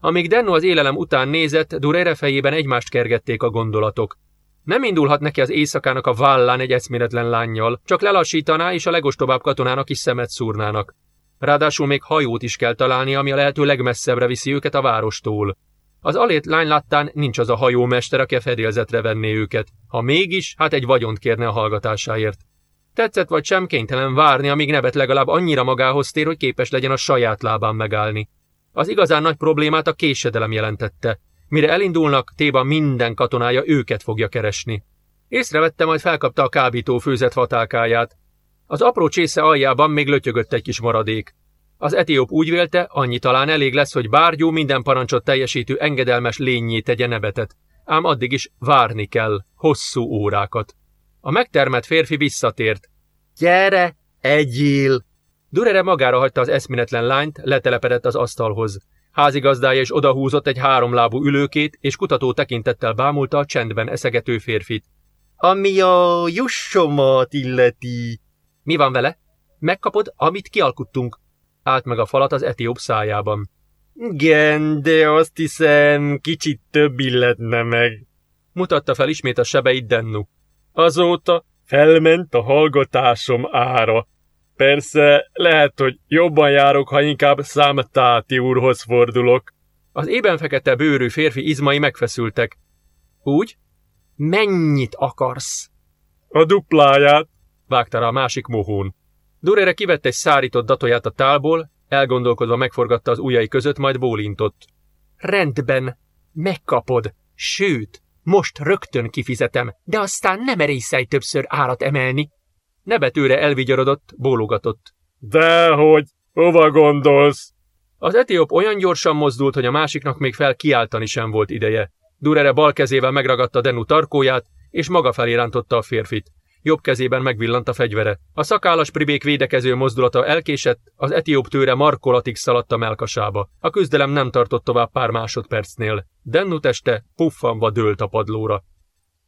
S1: Amíg Denno az élelem után nézett, Durere fejében egymást kergették a gondolatok. Nem indulhat neki az éjszakának a vállán egy eszméletlen lányjal, csak lelassítaná és a legostobább katonának is szemet szúrnának. Ráadásul még hajót is kell találni, ami a lehető legmesszebbre viszi őket a várostól. Az alét lány láttán nincs az a hajómester, aki a fedélzetre venné őket. Ha mégis, hát egy vagyont kérne a hallgatásáért. Tetszett vagy sem, kénytelen várni, amíg nevet legalább annyira magához tér, hogy képes legyen a saját lábán megállni. Az igazán nagy problémát a késedelem jelentette. Mire elindulnak, Téba minden katonája őket fogja keresni. Észrevette, majd felkapta a kábító főzet fatálkáját. Az apró csésze aljában még lötyögött egy kis maradék. Az etióp úgy vélte, annyi talán elég lesz, hogy bárgyú minden parancsot teljesítő engedelmes lényé tegye nebetet. Ám addig is várni kell, hosszú órákat. A megtermett férfi visszatért.
S3: Gyere, egyél!
S1: Durere magára hagyta az eszméletlen lányt, letelepedett az asztalhoz. Házigazdája is odahúzott egy háromlábú ülőkét, és kutató tekintettel bámulta a csendben eszegető férfit.
S3: Ami a jussomat illeti.
S1: Mi van vele? Megkapod, amit kialkuttunk. Állt meg a falat az etióp szájában.
S2: Igen, de azt hiszem, kicsit több illetne meg.
S1: Mutatta fel ismét a sebeit Dennu.
S2: Azóta felment a hallgatásom ára. Persze, lehet, hogy jobban járok, ha inkább számtáti úrhoz fordulok.
S1: Az ében fekete bőrű férfi izmai megfeszültek. Úgy?
S3: Mennyit akarsz?
S2: A dupláját,
S1: vágta rá a másik mohón. Durere kivette egy szárított datóját a tálból, elgondolkodva megforgatta az ujjai között, majd bólintott.
S3: Rendben, megkapod, sőt, most rögtön kifizetem, de aztán nem merészelj többször árat emelni.
S1: Nebetőre elvigyorodott, bólogatott.
S2: Dehogy, hova gondolsz?
S1: Az etióp olyan gyorsan mozdult, hogy a másiknak még fel kiáltani sem volt ideje. Durere bal kezével megragadta Denu tarkóját, és maga felé rántotta a férfit. Jobb kezében megvillant a fegyvere. A szakállas pribék védekező mozdulata elkésett, az etióp tőre markolatig szaladt a melkasába. A küzdelem nem tartott tovább pár másodpercnél. Dennu teste puffanva dőlt a padlóra.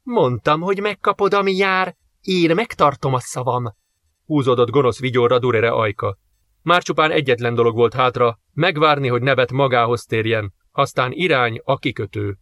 S3: Mondtam, hogy megkapod, ami jár, én megtartom a szavam.
S1: Húzódott gonosz vigyorra Durere ajka. Már csupán egyetlen dolog volt hátra, megvárni, hogy nevet magához térjen, aztán irány a kikötő.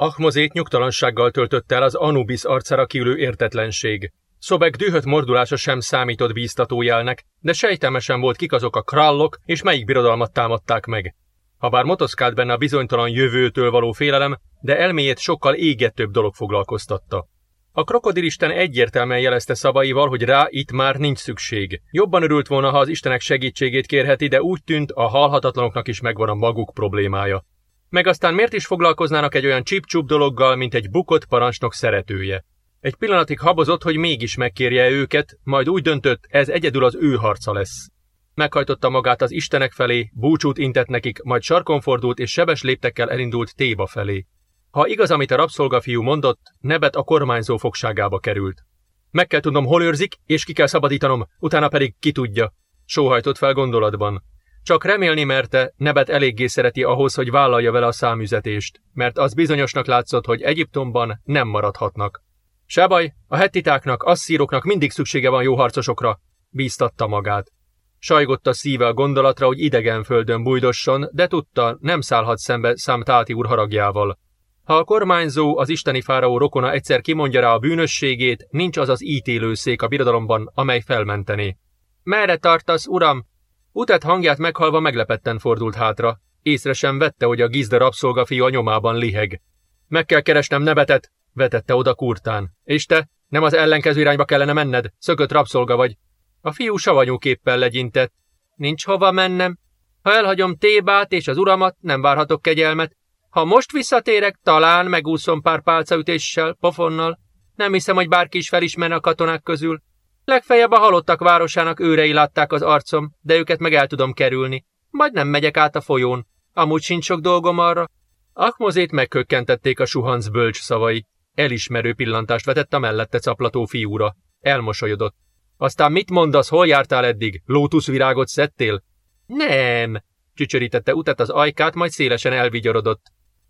S1: Ahmozét nyugtalansággal töltött el az Anubis arcára kiülő értetlenség. Szobek dühött mordulása sem számított bíztatójelnek, de sejtelmesen volt kik azok a krallok, és melyik birodalmat támadták meg. Habár motoszkált benne a bizonytalan jövőtől való félelem, de elméjét sokkal égetőbb dolog foglalkoztatta. A krokodilisten egyértelműen jelezte szavaival, hogy rá itt már nincs szükség. Jobban örült volna, ha az istenek segítségét kérheti, de úgy tűnt, a halhatatlanoknak is megvan a maguk problémája. Meg aztán miért is foglalkoznának egy olyan csipcsup dologgal, mint egy bukott parancsnok szeretője? Egy pillanatig habozott, hogy mégis megkérje őket, majd úgy döntött, ez egyedül az ő harca lesz. Meghajtotta magát az istenek felé, búcsút intett nekik, majd sarkon fordult és sebes léptekkel elindult Téba felé. Ha igaz, amit a rabszolgafiú mondott, Nebet a kormányzó fogságába került. Meg kell tudnom, hol őrzik, és ki kell szabadítanom, utána pedig ki tudja. Sóhajtott fel gondolatban. Csak remélni merte, Nebet eléggé szereti ahhoz, hogy vállalja vele a számüzetést, mert az bizonyosnak látszott, hogy Egyiptomban nem maradhatnak. Se baj, a hettitáknak, asszíroknak mindig szüksége van jó harcosokra, bíztatta magát. Sajgott a szíve a gondolatra, hogy idegen földön bújdosson, de tudta, nem szállhat szembe Számtáti úr haragjával. Ha a kormányzó, az isteni fáraó rokona egyszer kimondja rá a bűnösségét, nincs az az ítélőszék a birodalomban, amely felmentené. Merre tartasz, uram? Utat hangját meghalva meglepetten fordult hátra. Észre sem vette, hogy a gizda rabszolgafiú a nyomában liheg. Meg kell keresnem nevetet, vetette oda kurtán. És te? Nem az ellenkező irányba kellene menned, szökött rabszolga vagy. A fiú savanyú képpel legyintett. Nincs hova mennem. Ha elhagyom Tébát és az uramat, nem várhatok kegyelmet. Ha most visszatérek, talán megúszom pár pálcaütéssel, pofonnal. Nem hiszem, hogy bárki is felismerne a katonák közül. Legfeljebb a halottak városának őrei látták az arcom, de őket meg el tudom kerülni. Majd nem megyek át a folyón. Amúgy sincs sok dolgom arra. Akmozét megkökkentették a suhanc bölcs szavai. Elismerő pillantást vetett a mellette caplató fiúra. Elmosolyodott. Aztán mit mondasz, hol jártál eddig? Lótuszvirágot szedtél? Nem, csücsörítette utat az ajkát, majd szélesen elvigyorodott.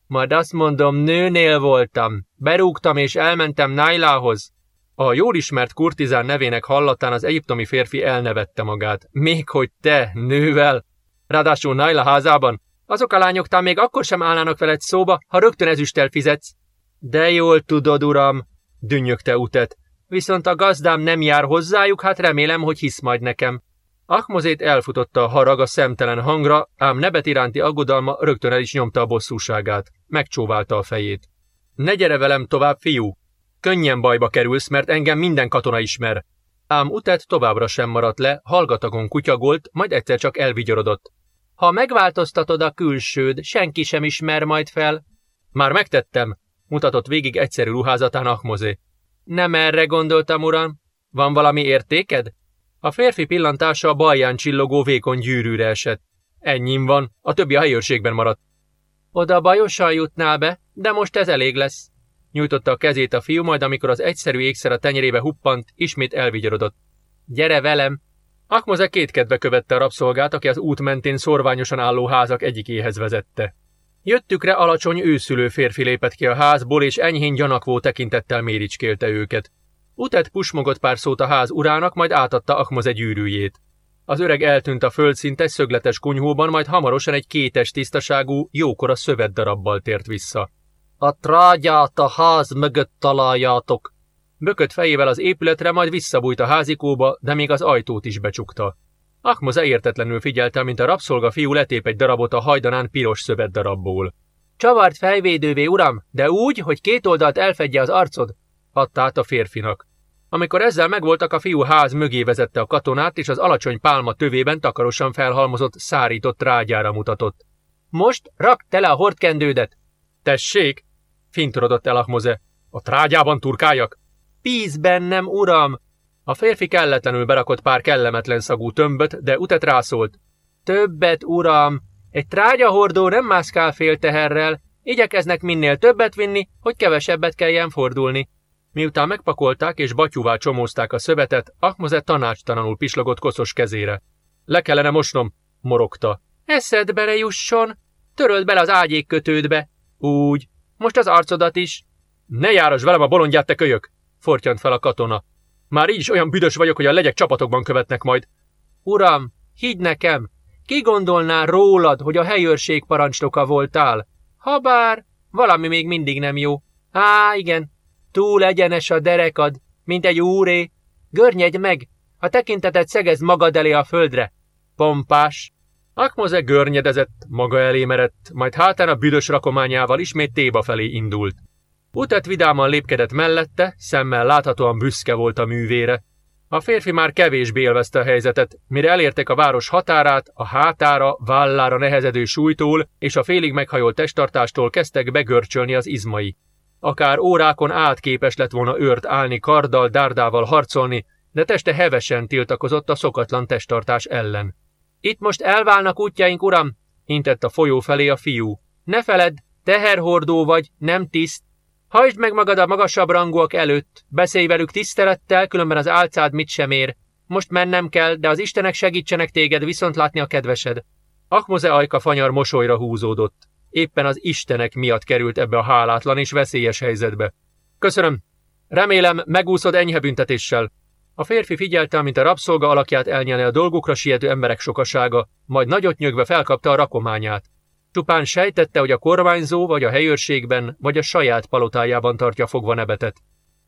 S1: Majd azt mondom, nőnél voltam. Berúgtam és elmentem Nájlához. A jól ismert kurtizán nevének hallatán az egyiptomi férfi elnevette magát. Még hogy te, nővel? Ráadásul Nájla házában? Azok a lányok talán még akkor sem állnának veled szóba, ha rögtön ezüsttel fizetsz. De jól tudod, uram, dünnyögte utet. Viszont a gazdám nem jár hozzájuk, hát remélem, hogy hisz majd nekem. Akmozét elfutotta a harag a szemtelen hangra, ám nebet iránti aggodalma rögtön el is nyomta a bosszúságát. Megcsóválta a fejét. Ne gyere velem tovább, fiú! Könnyen bajba kerülsz, mert engem minden katona ismer. Ám utat továbbra sem maradt le, hallgatagon kutyagolt, majd egyszer csak elvigyorodott. Ha megváltoztatod a külsőd, senki sem ismer majd fel. Már megtettem, mutatott végig egyszerű ruházatán Ahmozé. Nem erre gondoltam, uram. Van valami értéked? A férfi pillantása a balján csillogó vékony gyűrűre esett. Ennyim van, a többi a helyőrségben maradt. Oda bajosan jutnál be, de most ez elég lesz. Nyújtotta a kezét a fiú, majd amikor az egyszerű ékszer a tenyerébe huppant, ismét elvigyorodott. Gyere velem! Akmoze kétkedve követte a rabszolgát, aki az út mentén szorványosan álló házak egyikéhez vezette. Jöttükre alacsony őszülő férfi lépett ki a házból, és enyhén gyanakvó tekintettel méricskélte őket. Utet pusmogott pár szót a ház urának, majd átadta Akmoze gyűrűjét. Az öreg eltűnt a földszint egy szögletes kunyhóban, majd hamarosan egy kétes tisztaságú, jókora szövetdarabbal tért vissza. A trágyát a ház mögött találjátok. Bökött fejével az épületre, majd visszabújt a házikóba, de még az ajtót is becsukta. Akmoze értetlenül figyelte, mint a rabszolga fiú letép egy darabot a hajdanán piros szövetdarabból. Csavart fejvédővé, uram, de úgy, hogy két oldalt elfedje az arcod, adta át a férfinak. Amikor ezzel megvoltak, a fiú ház mögé vezette a katonát, és az alacsony pálma tövében takarosan felhalmozott, szárított rágyára mutatott. Most rak tele a hordkendődet! Tessék! Fintorodott el Ahmoze. A trágyában turkáljak? Píz bennem, uram! A férfi kelletlenül berakott pár kellemetlen szagú tömböt, de utat rászólt. Többet, uram! Egy trágyahordó nem mászkál fél teherrel, igyekeznek minél többet vinni, hogy kevesebbet kelljen fordulni. Miután megpakolták és batyúvá csomózták a szövetet, Ahmozet tanácstalanul pislogott koszos kezére. Le kellene mosnom, morogta. Eszedbe jusson! Töröld bele az ágyékkötődbe! Úgy. Most az arcodat is. Ne járos velem a bolondját, te kölyök! Fortyant fel a katona. Már így is olyan büdös vagyok, hogy a legyek csapatokban követnek majd. Uram, higgy nekem, ki gondolná rólad, hogy a helyőrség parancsnoka voltál? Habár, valami még mindig nem jó. Á, igen, túl egyenes a derekad, mint egy úré. Görnyedj meg, a tekintetet szegez magad elé a földre. Pompás. Akmoze görnyedezett, maga elé merett, majd hátán a büdös rakományával ismét Téba felé indult. Utat vidáman lépkedett mellette, szemmel láthatóan büszke volt a művére. A férfi már kevésbé élvezte a helyzetet, mire elértek a város határát, a hátára, vállára nehezedő súlytól és a félig meghajolt testtartástól kezdtek begörcsölni az izmai. Akár órákon át képes lett volna őrt állni karddal, dárdával harcolni, de teste hevesen tiltakozott a szokatlan testtartás ellen. Itt most elválnak útjaink, uram, intett a folyó felé a fiú. Ne feledd, teherhordó vagy, nem tiszt. Hajtsd meg magad a magasabb rangúak előtt, beszélj velük tisztelettel, különben az álcád mit sem ér. Most mennem kell, de az istenek segítsenek téged viszont látni a kedvesed. Ahmoze ajka fanyar mosolyra húzódott. Éppen az istenek miatt került ebbe a hálátlan és veszélyes helyzetbe. Köszönöm. Remélem, megúszod enyhe büntetéssel. A férfi figyelte, mint a rabszolga alakját elnyelne a dolgukra siető emberek sokasága, majd nagyot nyögve felkapta a rakományát. Csupán sejtette, hogy a kormányzó vagy a helyőrségben, vagy a saját palotájában tartja fogva nebetet.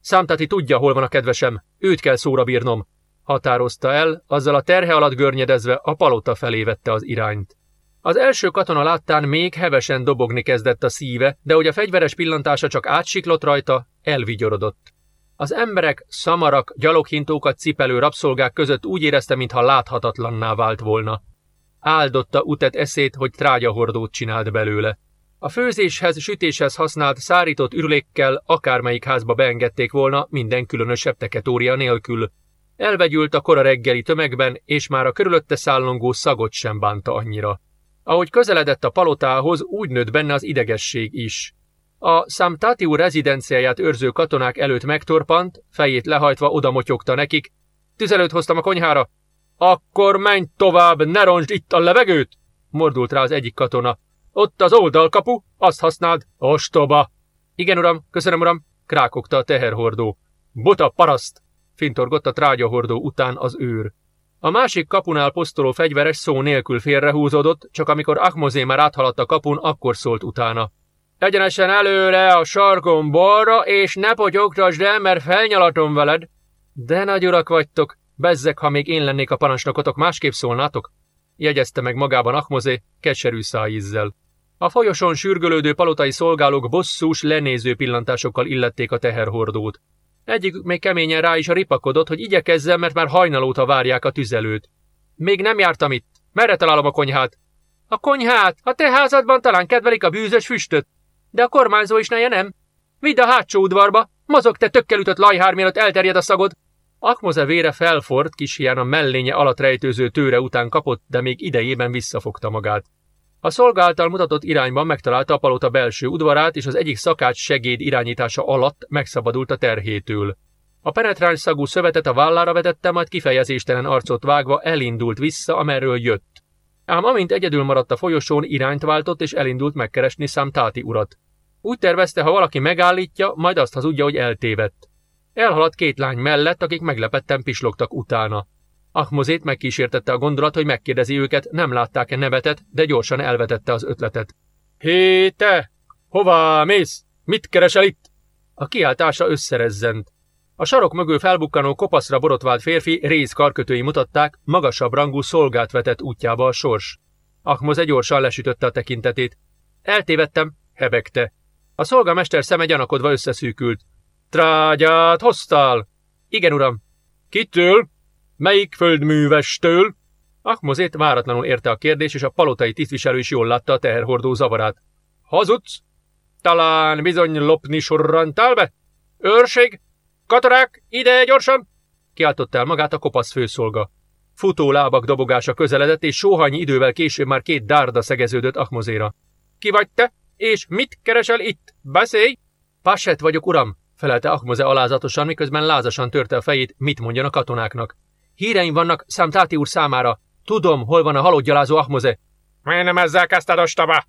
S1: Számtati tudja, hol van a kedvesem, őt kell szóra bírnom, határozta el, azzal a terhe alatt görnyedezve a palota felé vette az irányt. Az első katona láttán még hevesen dobogni kezdett a szíve, de hogy a fegyveres pillantása csak átsiklott rajta, elvigyorodott. Az emberek, szamarak, gyaloghintókat cipelő rabszolgák között úgy érezte, mintha láthatatlanná vált volna. Áldotta utet eszét, hogy trágyahordót csinált belőle. A főzéshez, sütéshez használt szárított ürülékkel akármelyik házba beengedték volna minden különösebb teketória nélkül. Elvegyült a kora reggeli tömegben, és már a körülötte szállongó szagot sem bánta annyira. Ahogy közeledett a palotához, úgy nőtt benne az idegesség is. A Samtatiu rezidenciáját őrző katonák előtt megtorpant, fejét lehajtva odamotyogta nekik. Tüzelőt hoztam a konyhára. Akkor menj tovább, ne roncsd itt a levegőt! Mordult rá az egyik katona. Ott az oldalkapu, azt használd, ostoba! Igen, uram, köszönöm, uram, krákogta a teherhordó. Buta paraszt! fintorgott a trágyahordó után az őr. A másik kapunál posztoló fegyveres szó nélkül félrehúzódott, csak amikor Ahmozé már áthaladt a kapun, akkor szólt utána. Egyenesen előre a sarkon balra, és ne potyogtasd el, mert felnyalatom veled. De nagy urak vagytok, bezzek, ha még én lennék a parancsnokotok, másképp szólnátok? Jegyezte meg magában Ahmozé, keserű szájízzel. A folyoson sürgölődő palotai szolgálók bosszús, lenéző pillantásokkal illették a teherhordót. Egyik még keményen rá is ripakodott, hogy igyekezzen, mert már hajnalóta várják a tüzelőt. Még nem jártam itt. Merre találom a konyhát? A konyhát? A te házadban talán kedvelik a bűzös füstöt. De a kormányzó is neje nem. Vidd a hátsó udvarba, mozog te tökkel ütött lajhár, mielőtt elterjed a szagod. Akmoze vére felfort, kis hián a mellénye alatt rejtőző tőre után kapott, de még idejében visszafogta magát. A szolgáltal mutatott irányban megtalálta a palota belső udvarát, és az egyik szakács segéd irányítása alatt megszabadult a terhétől. A penetráns szagú szövetet a vállára vetette, majd kifejezéstelen arcot vágva elindult vissza, amerről jött. Ám amint egyedül maradt a folyosón, irányt váltott, és elindult megkeresni Számtáti urat. Úgy tervezte, ha valaki megállítja, majd azt hazudja, hogy eltévedt. Elhaladt két lány mellett, akik meglepetten pislogtak utána. Ahmozét megkísértette a gondolat, hogy megkérdezi őket, nem látták-e nevetet, de gyorsan elvetette az ötletet. Hé, te! Hová mész? Mit keresel itt? A kiáltása összerezzent. A sarok mögül felbukkanó kopaszra borotvált férfi rész karkötői mutatták, magasabb rangú szolgát vetett útjába a sors. Ahmoze gyorsan lesütötte a tekintetét. Eltévedtem, hebegte. A szolgamester szeme gyanakodva összeszűkült. Trágyát hoztál? Igen, uram. Kitől? Melyik földművestől? Ahmozét váratlanul érte a kérdés, és a palotai tisztviselő is jól látta a teherhordó zavarát. Hazudsz? Talán bizony lopni sorrantál be? Őrség? Katorák, ide gyorsan! Kiáltott el magát a kopasz főszolga. Futó lábak dobogása közeledett, és sóhanyi idővel később már két dárda szegeződött Ahmozéra. Ki vagy te? És mit keresel itt? Beszélj! Passet vagyok, uram, felelte Ahmoze alázatosan, miközben lázasan törte a fejét, mit mondjon a katonáknak. Híreim vannak Számtáti úr számára. Tudom, hol van a halott gyalázó Ahmoze. Miért nem ezzel kezdted ostaba?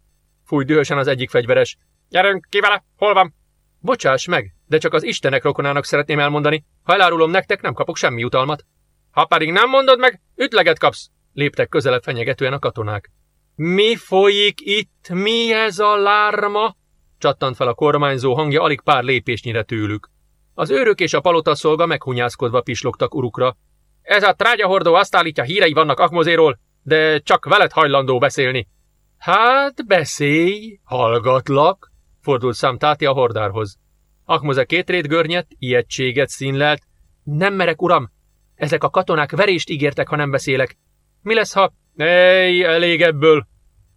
S1: Fúj dühösen az egyik fegyveres. Gyerünk ki vele, hol van? Bocsáss meg, de csak az istenek rokonának szeretném elmondani. Ha elárulom nektek, nem kapok semmi utalmat. Ha pedig nem mondod meg, ütleget kapsz, léptek közelebb fenyegetően a katonák. Mi folyik itt? Mi ez a lárma? Csattant fel a kormányzó hangja alig pár lépésnyire tőlük. Az őrök és a palota szolga meghunyászkodva pislogtak urukra. Ez a trágyahordó azt állítja, hírei vannak Akmozéról. de csak veled hajlandó beszélni. Hát beszélj, hallgatlak, fordult Számtáti a hordárhoz. Akmoze két görnyet, ijegységet színlelt. Nem merek, uram! Ezek a katonák verést ígértek, ha nem beszélek. Mi lesz, ha... Ej, elég ebből!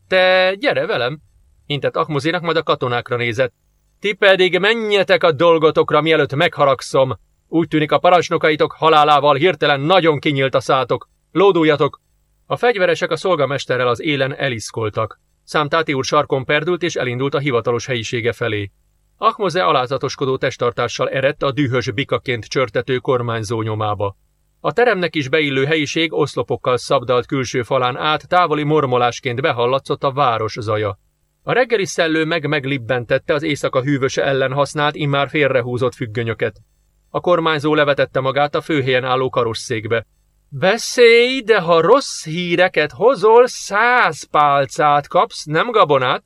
S1: Te gyere velem! Intett Akmozénak, majd a katonákra nézett. Ti pedig menjetek a dolgotokra, mielőtt megharagszom. Úgy tűnik a parancsnokaitok halálával hirtelen nagyon kinyílt a szátok. Lóduljatok! A fegyveresek a szolgamesterrel az élen eliszkoltak. Számtáti úr sarkon perdült és elindult a hivatalos helyisége felé. Ahmoze alázatoskodó testtartással erett a dühös bikaként csörtető kormányzó nyomába. A teremnek is beillő helyiség oszlopokkal szabdalt külső falán át távoli mormolásként behallatszott a város zaja. A reggeli szellő meg-meglibbentette az éjszaka hűvöse ellen használt, immár félrehúzott függönyöket. A kormányzó levetette magát a főhelyen álló karosszékbe. Beszélj, de ha rossz híreket hozol, száz pálcát kapsz, nem gabonát?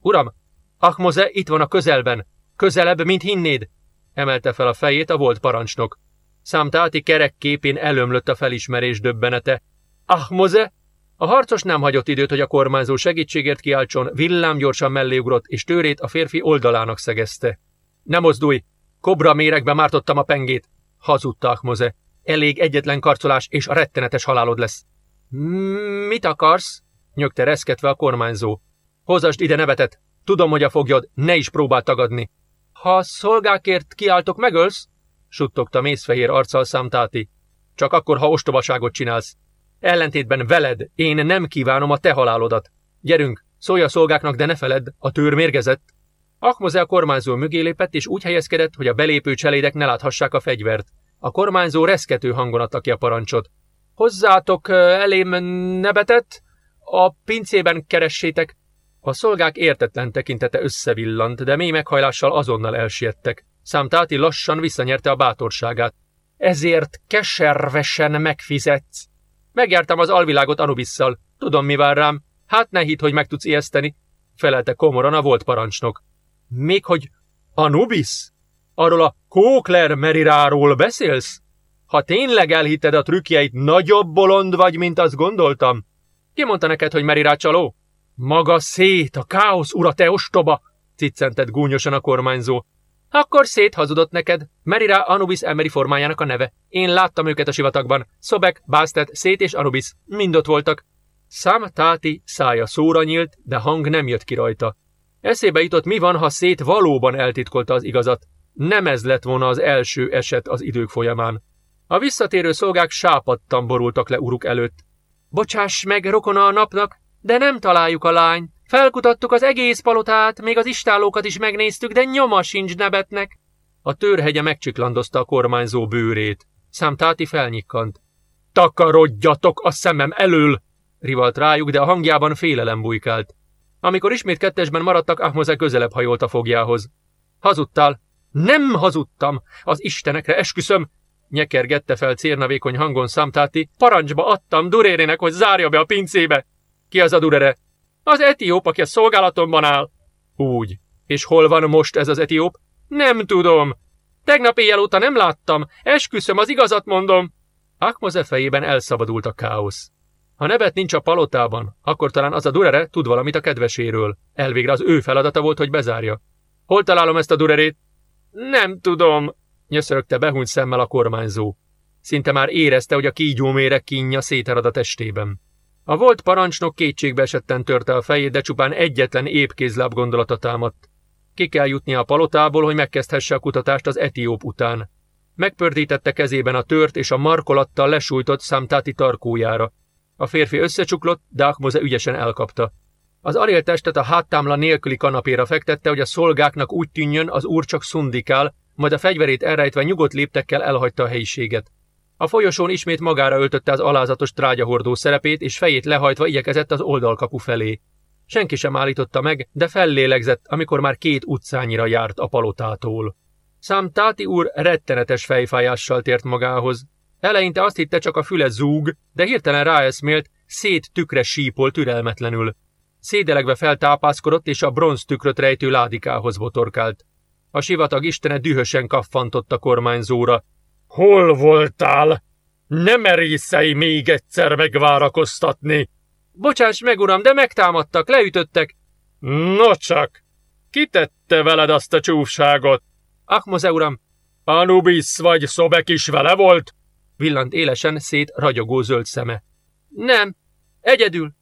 S1: Uram, Ahmoze itt van a közelben. Közelebb, mint hinnéd. Emelte fel a fejét a volt parancsnok. Számtáti kerek képén elömlött a felismerés döbbenete. Ahmoze? A harcos nem hagyott időt, hogy a kormányzó segítségért kiáltson, villámgyorsan melléugrott, és tőrét a férfi oldalának szegezte. Nem mozdulj! Kobra méregbe mártottam a pengét! Hazudta Ahmoze. Elég egyetlen karcolás, és a rettenetes halálod lesz. Mit akarsz? nyögte reszketve a kormányzó. Hozasd ide nevetet! Tudom, hogy a foglyod, ne is próbál tagadni. Ha szolgákért kiáltok, megölsz? suttogta mészfehér arccal számtáti. Csak akkor, ha ostobaságot csinálsz. Ellentétben veled, én nem kívánom a te halálodat. Gyerünk, szólj a szolgáknak, de ne feledd, a tőr mérgezett. Akmoze a kormányzó mögé lépett, és úgy helyezkedett, hogy a belépő cselédek ne láthassák a fegyvert. A kormányzó reszkető hangon adta ki a parancsot. Hozzátok elém nebetet, a pincében keressétek. A szolgák értetlen tekintete összevillant, de mély meghajlással azonnal elsiettek. Számtáti lassan visszanyerte a bátorságát. Ezért keservesen megfizetsz. Megjártam az alvilágot Anubisszal. Tudom, mi vár rám. Hát ne hidd, hogy meg tudsz ijeszteni. Felelte komoran a volt parancsnok. Még hogy Anubis? Arról a Kókler Meriráról beszélsz? Ha tényleg elhitted a trükkjeit, nagyobb bolond vagy, mint azt gondoltam. Ki mondta neked, hogy Merirá csaló? Maga szét, a káosz ura, te ostoba! ciccentett gúnyosan a kormányzó. Akkor szét hazudott neked. Merira Anubis Emeri formájának a neve. Én láttam őket a sivatagban. Szobek, Bastet, Szét és Anubis. Mind ott voltak. Szám Táti szája szóra nyílt, de hang nem jött ki rajta. Eszébe jutott, mi van, ha Szét valóban eltitkolta az igazat. Nem ez lett volna az első eset az idők folyamán. A visszatérő szolgák sápadtan borultak le uruk előtt. Bocsáss meg, rokona a napnak, de nem találjuk a lányt. Felkutattuk az egész palotát, még az istálókat is megnéztük, de nyoma sincs nebetnek. A törhegye megcsiklandozta a kormányzó bőrét. Számtáti felnyikkant. Takarodjatok a szemem elől! rivalt rájuk, de a hangjában félelem bujkált. Amikor ismét kettesben maradtak, Ahmoze közelebb hajolt a fogjához. Hazudtál? Nem hazudtam! Az istenekre esküszöm! Nyekergette fel cérnavékony hangon számtáti. Parancsba adtam Durérének, hogy zárja be a pincébe! Ki az a Durere? Az etióp, aki a szolgálatomban áll. Úgy. És hol van most ez az etióp? Nem tudom. Tegnap éjjel óta nem láttam. Esküszöm, az igazat mondom. Akmoze fejében elszabadult a káosz. Ha nebet nincs a palotában, akkor talán az a Durere tud valamit a kedveséről. Elvégre az ő feladata volt, hogy bezárja. Hol találom ezt a Durerét? Nem tudom, nyöszörögte behúnyt szemmel a kormányzó. Szinte már érezte, hogy a kígyóméreg kínja széterad a testében. A volt parancsnok kétségbe esetten törte a fejét, de csupán egyetlen épkézláb gondolata támadt. Ki kell jutni a palotából, hogy megkezdhesse a kutatást az etióp után. Megpördítette kezében a tört és a markolattal lesújtott számtáti tarkójára. A férfi összecsuklott, Dákmoze ügyesen elkapta. Az testet a háttámla nélküli kanapéra fektette, hogy a szolgáknak úgy tűnjön, az úr csak szundikál, majd a fegyverét elrejtve nyugodt léptekkel elhagyta a helyiséget. A folyosón ismét magára öltötte az alázatos trágyahordó szerepét, és fejét lehajtva igyekezett az oldalkapu felé. Senki sem állította meg, de fellélegzett, amikor már két utcányira járt a palotától. Szám Táti úr rettenetes fejfájással tért magához. Eleinte azt hitte csak a füle zúg, de hirtelen ráeszmélt, szét tükre sípol türelmetlenül. Szédelegve feltápászkodott, és a bronz tükröt rejtő ládikához botorkált. A sivatag istene dühösen kaffantott a kormányzóra,
S2: Hol voltál? Nem merészelj még egyszer megvárakoztatni!
S3: Bocsáss meg, uram, de megtámadtak, leütöttek.
S2: No csak! Kitette veled azt a csúfságot?
S3: Akmoze, uram.
S2: Anubis vagy Szobek is vele volt?
S3: Villant élesen szét ragyogó zöld szeme. Nem, egyedül,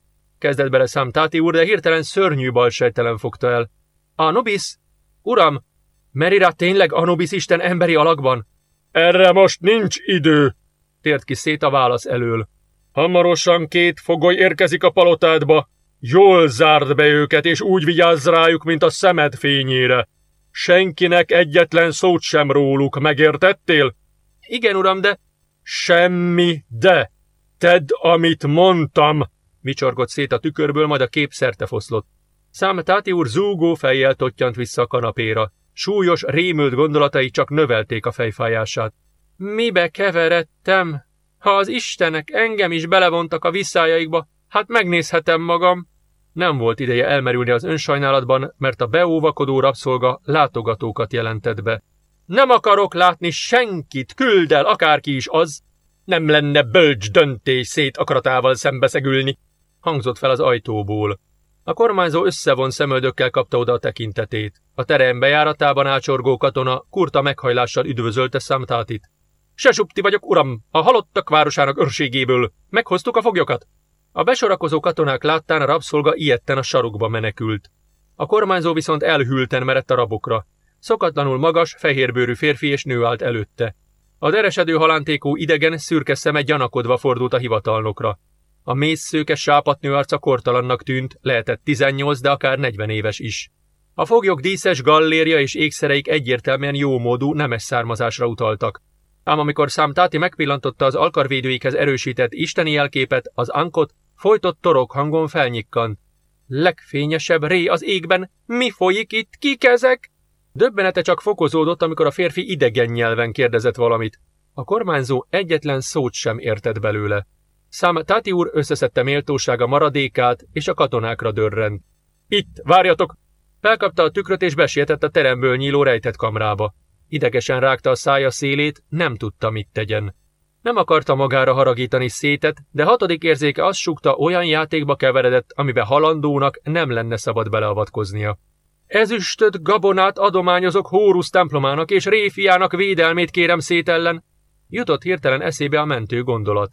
S3: kezdett bele Számtáti úr, de hirtelen szörnyű balsejtelen fogta el. Anubis? Uram, Merira tényleg Anubis isten emberi alakban?
S2: Erre most nincs idő,
S3: tért ki szét a válasz elől.
S2: Hamarosan két fogoly érkezik a palotádba. Jól zárd be őket, és úgy vigyázz rájuk, mint a szemed fényére. Senkinek egyetlen szót sem róluk, megértettél?
S3: Igen, uram, de...
S2: Semmi de. Tedd, amit mondtam.
S3: Micsorgott szét a tükörből, majd a kép szerte foszlott. Szám Táti úr zúgó fejjel tottyant vissza a kanapéra. Súlyos, rémült gondolatai csak növelték a fejfájását. Mibe keveredtem? Ha az istenek engem is belevontak a visszájaikba, hát megnézhetem magam. Nem volt ideje elmerülni az önsajnálatban, mert a beóvakodó rabszolga látogatókat jelentett be. Nem akarok látni senkit, küld el, akárki is az. Nem lenne bölcs döntés szét akaratával szembeszegülni, hangzott fel az ajtóból. A kormányzó összevon szemöldökkel kapta oda a tekintetét. A terem bejáratában ácsorgó katona kurta meghajlással üdvözölte Számtátit. Sesupti vagyok, uram, a halottak városának örségéből. Meghoztuk a foglyokat. A besorakozó katonák láttán a rabszolga ilyetten a sarukba menekült. A kormányzó viszont elhűlten merett a rabokra. Szokatlanul magas, fehérbőrű férfi és nő állt előtte. A deresedő halántékú idegen szürke szeme gyanakodva fordult a hivatalnokra. A mészszőke sápatnő arca kortalannak tűnt, lehetett 18, de akár 40 éves is. A foglyok díszes gallérja és ékszereik egyértelműen jómódú, nemes származásra utaltak. Ám amikor Számtáti megpillantotta az alkarvédőikhez erősített isteni jelképet, az ankot, folytott torok hangon felnyikkant. Legfényesebb ré az égben, mi folyik itt, kik ezek? Döbbenete csak fokozódott, amikor a férfi idegen nyelven kérdezett valamit. A kormányzó egyetlen szót sem értett belőle. Szám Tati úr összeszedte méltósága maradékát, és a katonákra dörrend. Itt, várjatok! Felkapta a tükröt, és besietett a teremből nyíló rejtett kamrába. Idegesen rágta a szája szélét, nem tudta, mit tegyen. Nem akarta magára haragítani szétet, de hatodik érzéke azt súgta, olyan játékba keveredett, amibe halandónak nem lenne szabad beleavatkoznia. Ezüstöt, gabonát adományozok Hórusz templomának és Réfiának védelmét kérem szét ellen. Jutott hirtelen eszébe a mentő gondolat.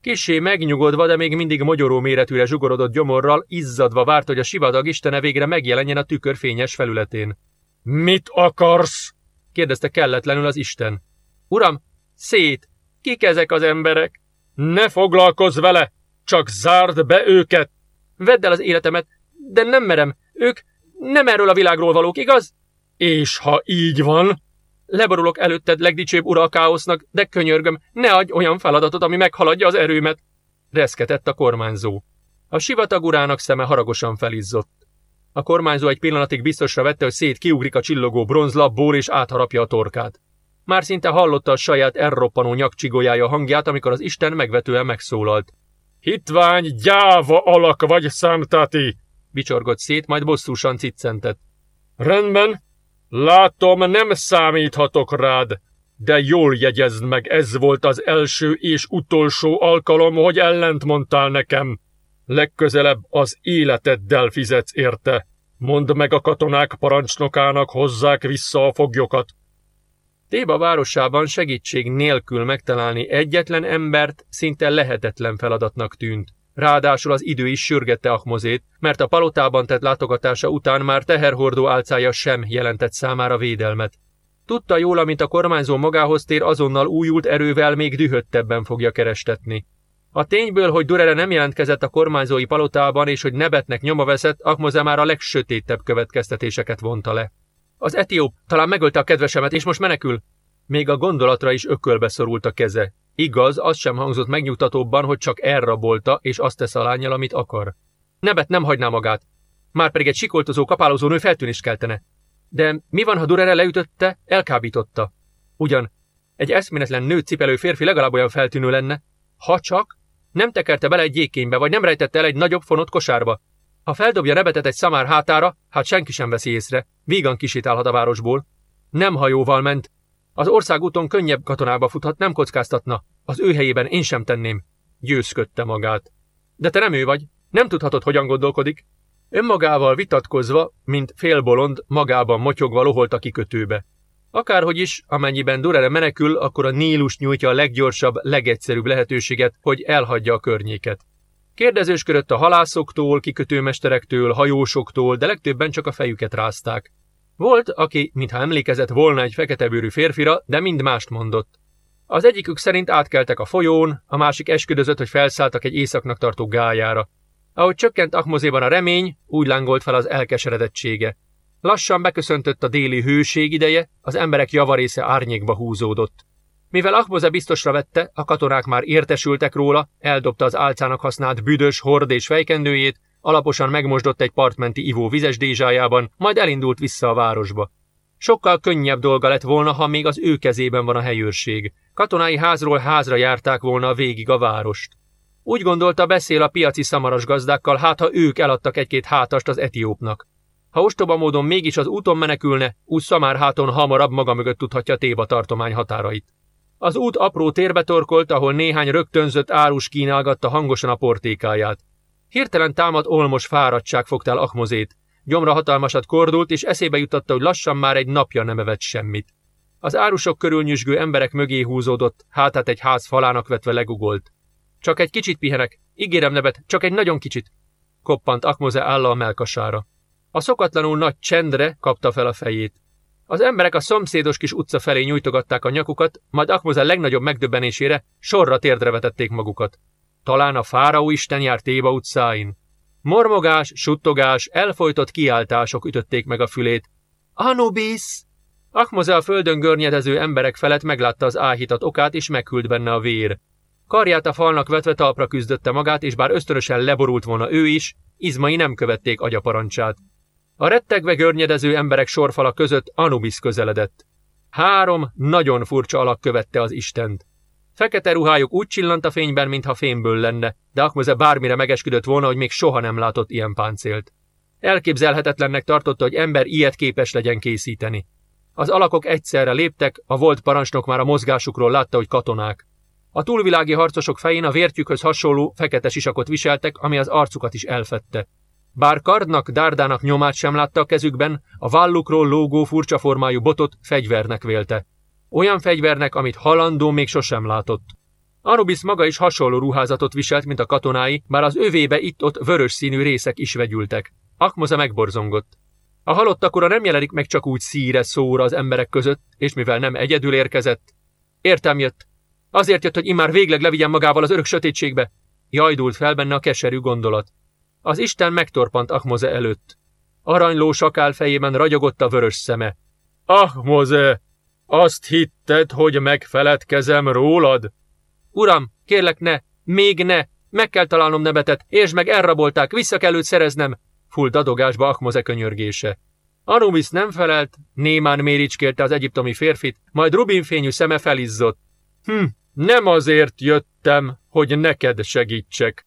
S3: Kissé megnyugodva, de még mindig mogyoró méretűre zsugorodott gyomorral, izzadva várt, hogy a sivadag istene végre megjelenjen a tükör fényes felületén.
S2: Mit akarsz?
S3: kérdezte kelletlenül az isten. Uram, szét, kik ezek az emberek?
S2: Ne foglalkozz vele, csak zárd be őket!
S3: Vedd el az életemet, de nem merem, ők nem erről a világról valók, igaz?
S2: És ha így van?
S3: Leborulok előtted, legdicsőbb ura a káosznak, de könyörgöm, ne adj olyan feladatot, ami meghaladja az erőmet. Reszketett a kormányzó. A sivatag urának szeme haragosan felizzott. A kormányzó egy pillanatig biztosra vette, hogy szét kiugrik a csillogó bronzlapból és átharapja a torkát. Már szinte hallotta a saját erroppanó nyakcsigójája hangját, amikor az Isten megvetően megszólalt.
S2: Hitvány, gyáva alak vagy, számtati!
S3: Bicsorgott szét, majd bosszúsan ciccentett.
S2: Rendben, látom, nem számíthatok rád, de jól jegyezd meg, ez volt az első és utolsó alkalom, hogy ellent mondtál nekem. Legközelebb az életeddel fizetsz érte. Mondd meg a katonák parancsnokának, hozzák vissza a foglyokat.
S3: Téba városában segítség nélkül megtalálni egyetlen embert szinte lehetetlen feladatnak tűnt. Ráadásul az idő is sürgette Ahmozét, mert a palotában tett látogatása után már teherhordó álcája sem jelentett számára védelmet. Tudta jól, amint a kormányzó magához tér, azonnal újult erővel még dühöttebben fogja kerestetni. A tényből, hogy Durere nem jelentkezett a kormányzói palotában, és hogy Nebetnek nyoma veszett, Akmoze már a legsötétebb következtetéseket vonta le. Az etióp talán megölte a kedvesemet, és most menekül. Még a gondolatra is ökölbe szorult a keze. Igaz, az sem hangzott megnyugtatóbban, hogy csak elrabolta, és azt tesz a lányjal, amit akar. Nebet nem hagyná magát. Márpedig egy sikoltozó, kapálozó nő feltűnést keltene. De mi van, ha Durere leütötte, elkábította? Ugyan, egy eszméletlen nőt cipelő férfi legalább olyan feltűnő lenne, ha csak nem tekerte bele egy gyékénybe, vagy nem rejtette el egy nagyobb fonott kosárba. Ha feldobja nebetet egy szamár hátára, hát senki sem veszi észre, vígan kisétálhat a városból. Nem hajóval ment. Az országúton könnyebb katonába futhat, nem kockáztatna. Az ő helyében én sem tenném. Győzködte magát. De te nem ő vagy.
S1: Nem tudhatod, hogyan gondolkodik. Önmagával vitatkozva, mint félbolond, magában motyogva loholt a kikötőbe. Akárhogy is, amennyiben Durere menekül, akkor a Nílus nyújtja a leggyorsabb, legegyszerűbb lehetőséget, hogy elhagyja a környéket. Kérdezősködött a halászoktól, kikötőmesterektől, hajósoktól, de legtöbben csak a fejüket rázták. Volt, aki, mintha emlékezett volna egy feketebőrű férfira, de mind mást mondott. Az egyikük szerint átkeltek a folyón, a másik esküdözött, hogy felszálltak egy északnak tartó gályára. Ahogy csökkent Akmozéban a remény, úgy lángolt fel az elkeseredettsége. Lassan beköszöntött a déli hőség ideje, az emberek javarésze árnyékba húzódott. Mivel Akmoze biztosra vette, a katonák már értesültek róla, eldobta az álcának használt büdös hord és fejkendőjét, alaposan megmosdott egy partmenti ivó vizes dézsájában, majd elindult vissza a városba. Sokkal könnyebb dolga lett volna, ha még az ő kezében van a helyőrség. Katonái házról házra járták volna végig a várost. Úgy gondolta, beszél a piaci szamaras gazdákkal, hát ha ők eladtak egy-két hátast az etiópnak. Ha ostoba módon mégis az úton menekülne, úgy szamár háton hamarabb maga mögött tudhatja Téba tartomány határait. Az út apró térbe torkolt, ahol néhány rögtönzött árus kínálgatta hangosan a portékáját. Hirtelen támad olmos fáradtság fogtál Akmozét. Gyomra hatalmasat kordult, és eszébe jutotta, hogy lassan már egy napja nem evett semmit. Az árusok körül nyüzsgő emberek mögé húzódott, hátát egy ház falának vetve legugolt. Csak egy kicsit pihenek, ígérem nevet, csak egy nagyon kicsit, koppant Akmoze álla a melkasára. A szokatlanul nagy csendre kapta fel a fejét. Az emberek a szomszédos kis utca felé nyújtogatták a nyakukat, majd Akmoze legnagyobb megdöbbenésére sorra térdre vetették magukat. Talán a fáraó isten járt Téba utcáin. Mormogás, suttogás, elfolytott kiáltások ütötték meg a fülét. Anubis! Akmoze a földön görnyedező emberek felett meglátta az áhítat okát, és meghűlt benne a vér. Karját a falnak vetve talpra küzdötte magát, és bár ösztönösen leborult volna ő is, izmai nem követték agyaparancsát. A rettegve görnyedező emberek sorfala között Anubis közeledett. Három nagyon furcsa alak követte az Istent. Fekete ruhájuk úgy csillant a fényben, mintha fémből lenne, de Akmoze bármire megesküdött volna, hogy még soha nem látott ilyen páncélt. Elképzelhetetlennek tartotta, hogy ember ilyet képes legyen készíteni. Az alakok egyszerre léptek, a volt parancsnok már a mozgásukról látta, hogy katonák. A túlvilági harcosok fején a vértjükhöz hasonló fekete sisakot viseltek, ami az arcukat is elfette. Bár kardnak, dárdának nyomát sem látta a kezükben, a vállukról lógó furcsa formájú botot fegyvernek vélte. Olyan fegyvernek, amit halandó még sosem látott. Anubis maga is hasonló ruházatot viselt, mint a katonái, bár az övébe itt-ott vörös színű részek is vegyültek. Akmoza megborzongott. A halottak ura nem jelenik meg csak úgy szíre szóra az emberek között, és mivel nem egyedül érkezett. Értem jött. Azért jött, hogy immár végleg levigyen magával az örök sötétségbe. Jajdult fel benne a keserű gondolat. Az Isten megtorpant Ahmoze előtt. Aranyló sakál fejében ragyogott a vörös szeme.
S2: Ahmoze, azt hitted, hogy megfeledkezem rólad?
S1: Uram, kérlek ne, még ne, meg kell találnom nebetet, és meg elrabolták, vissza kell őt szereznem, fult dadogásba Ahmoze könyörgése. Anubis nem felelt, némán méricskélte az egyiptomi férfit, majd rubinfényű szeme felizzott. Hm, nem azért jöttem, hogy neked segítsek.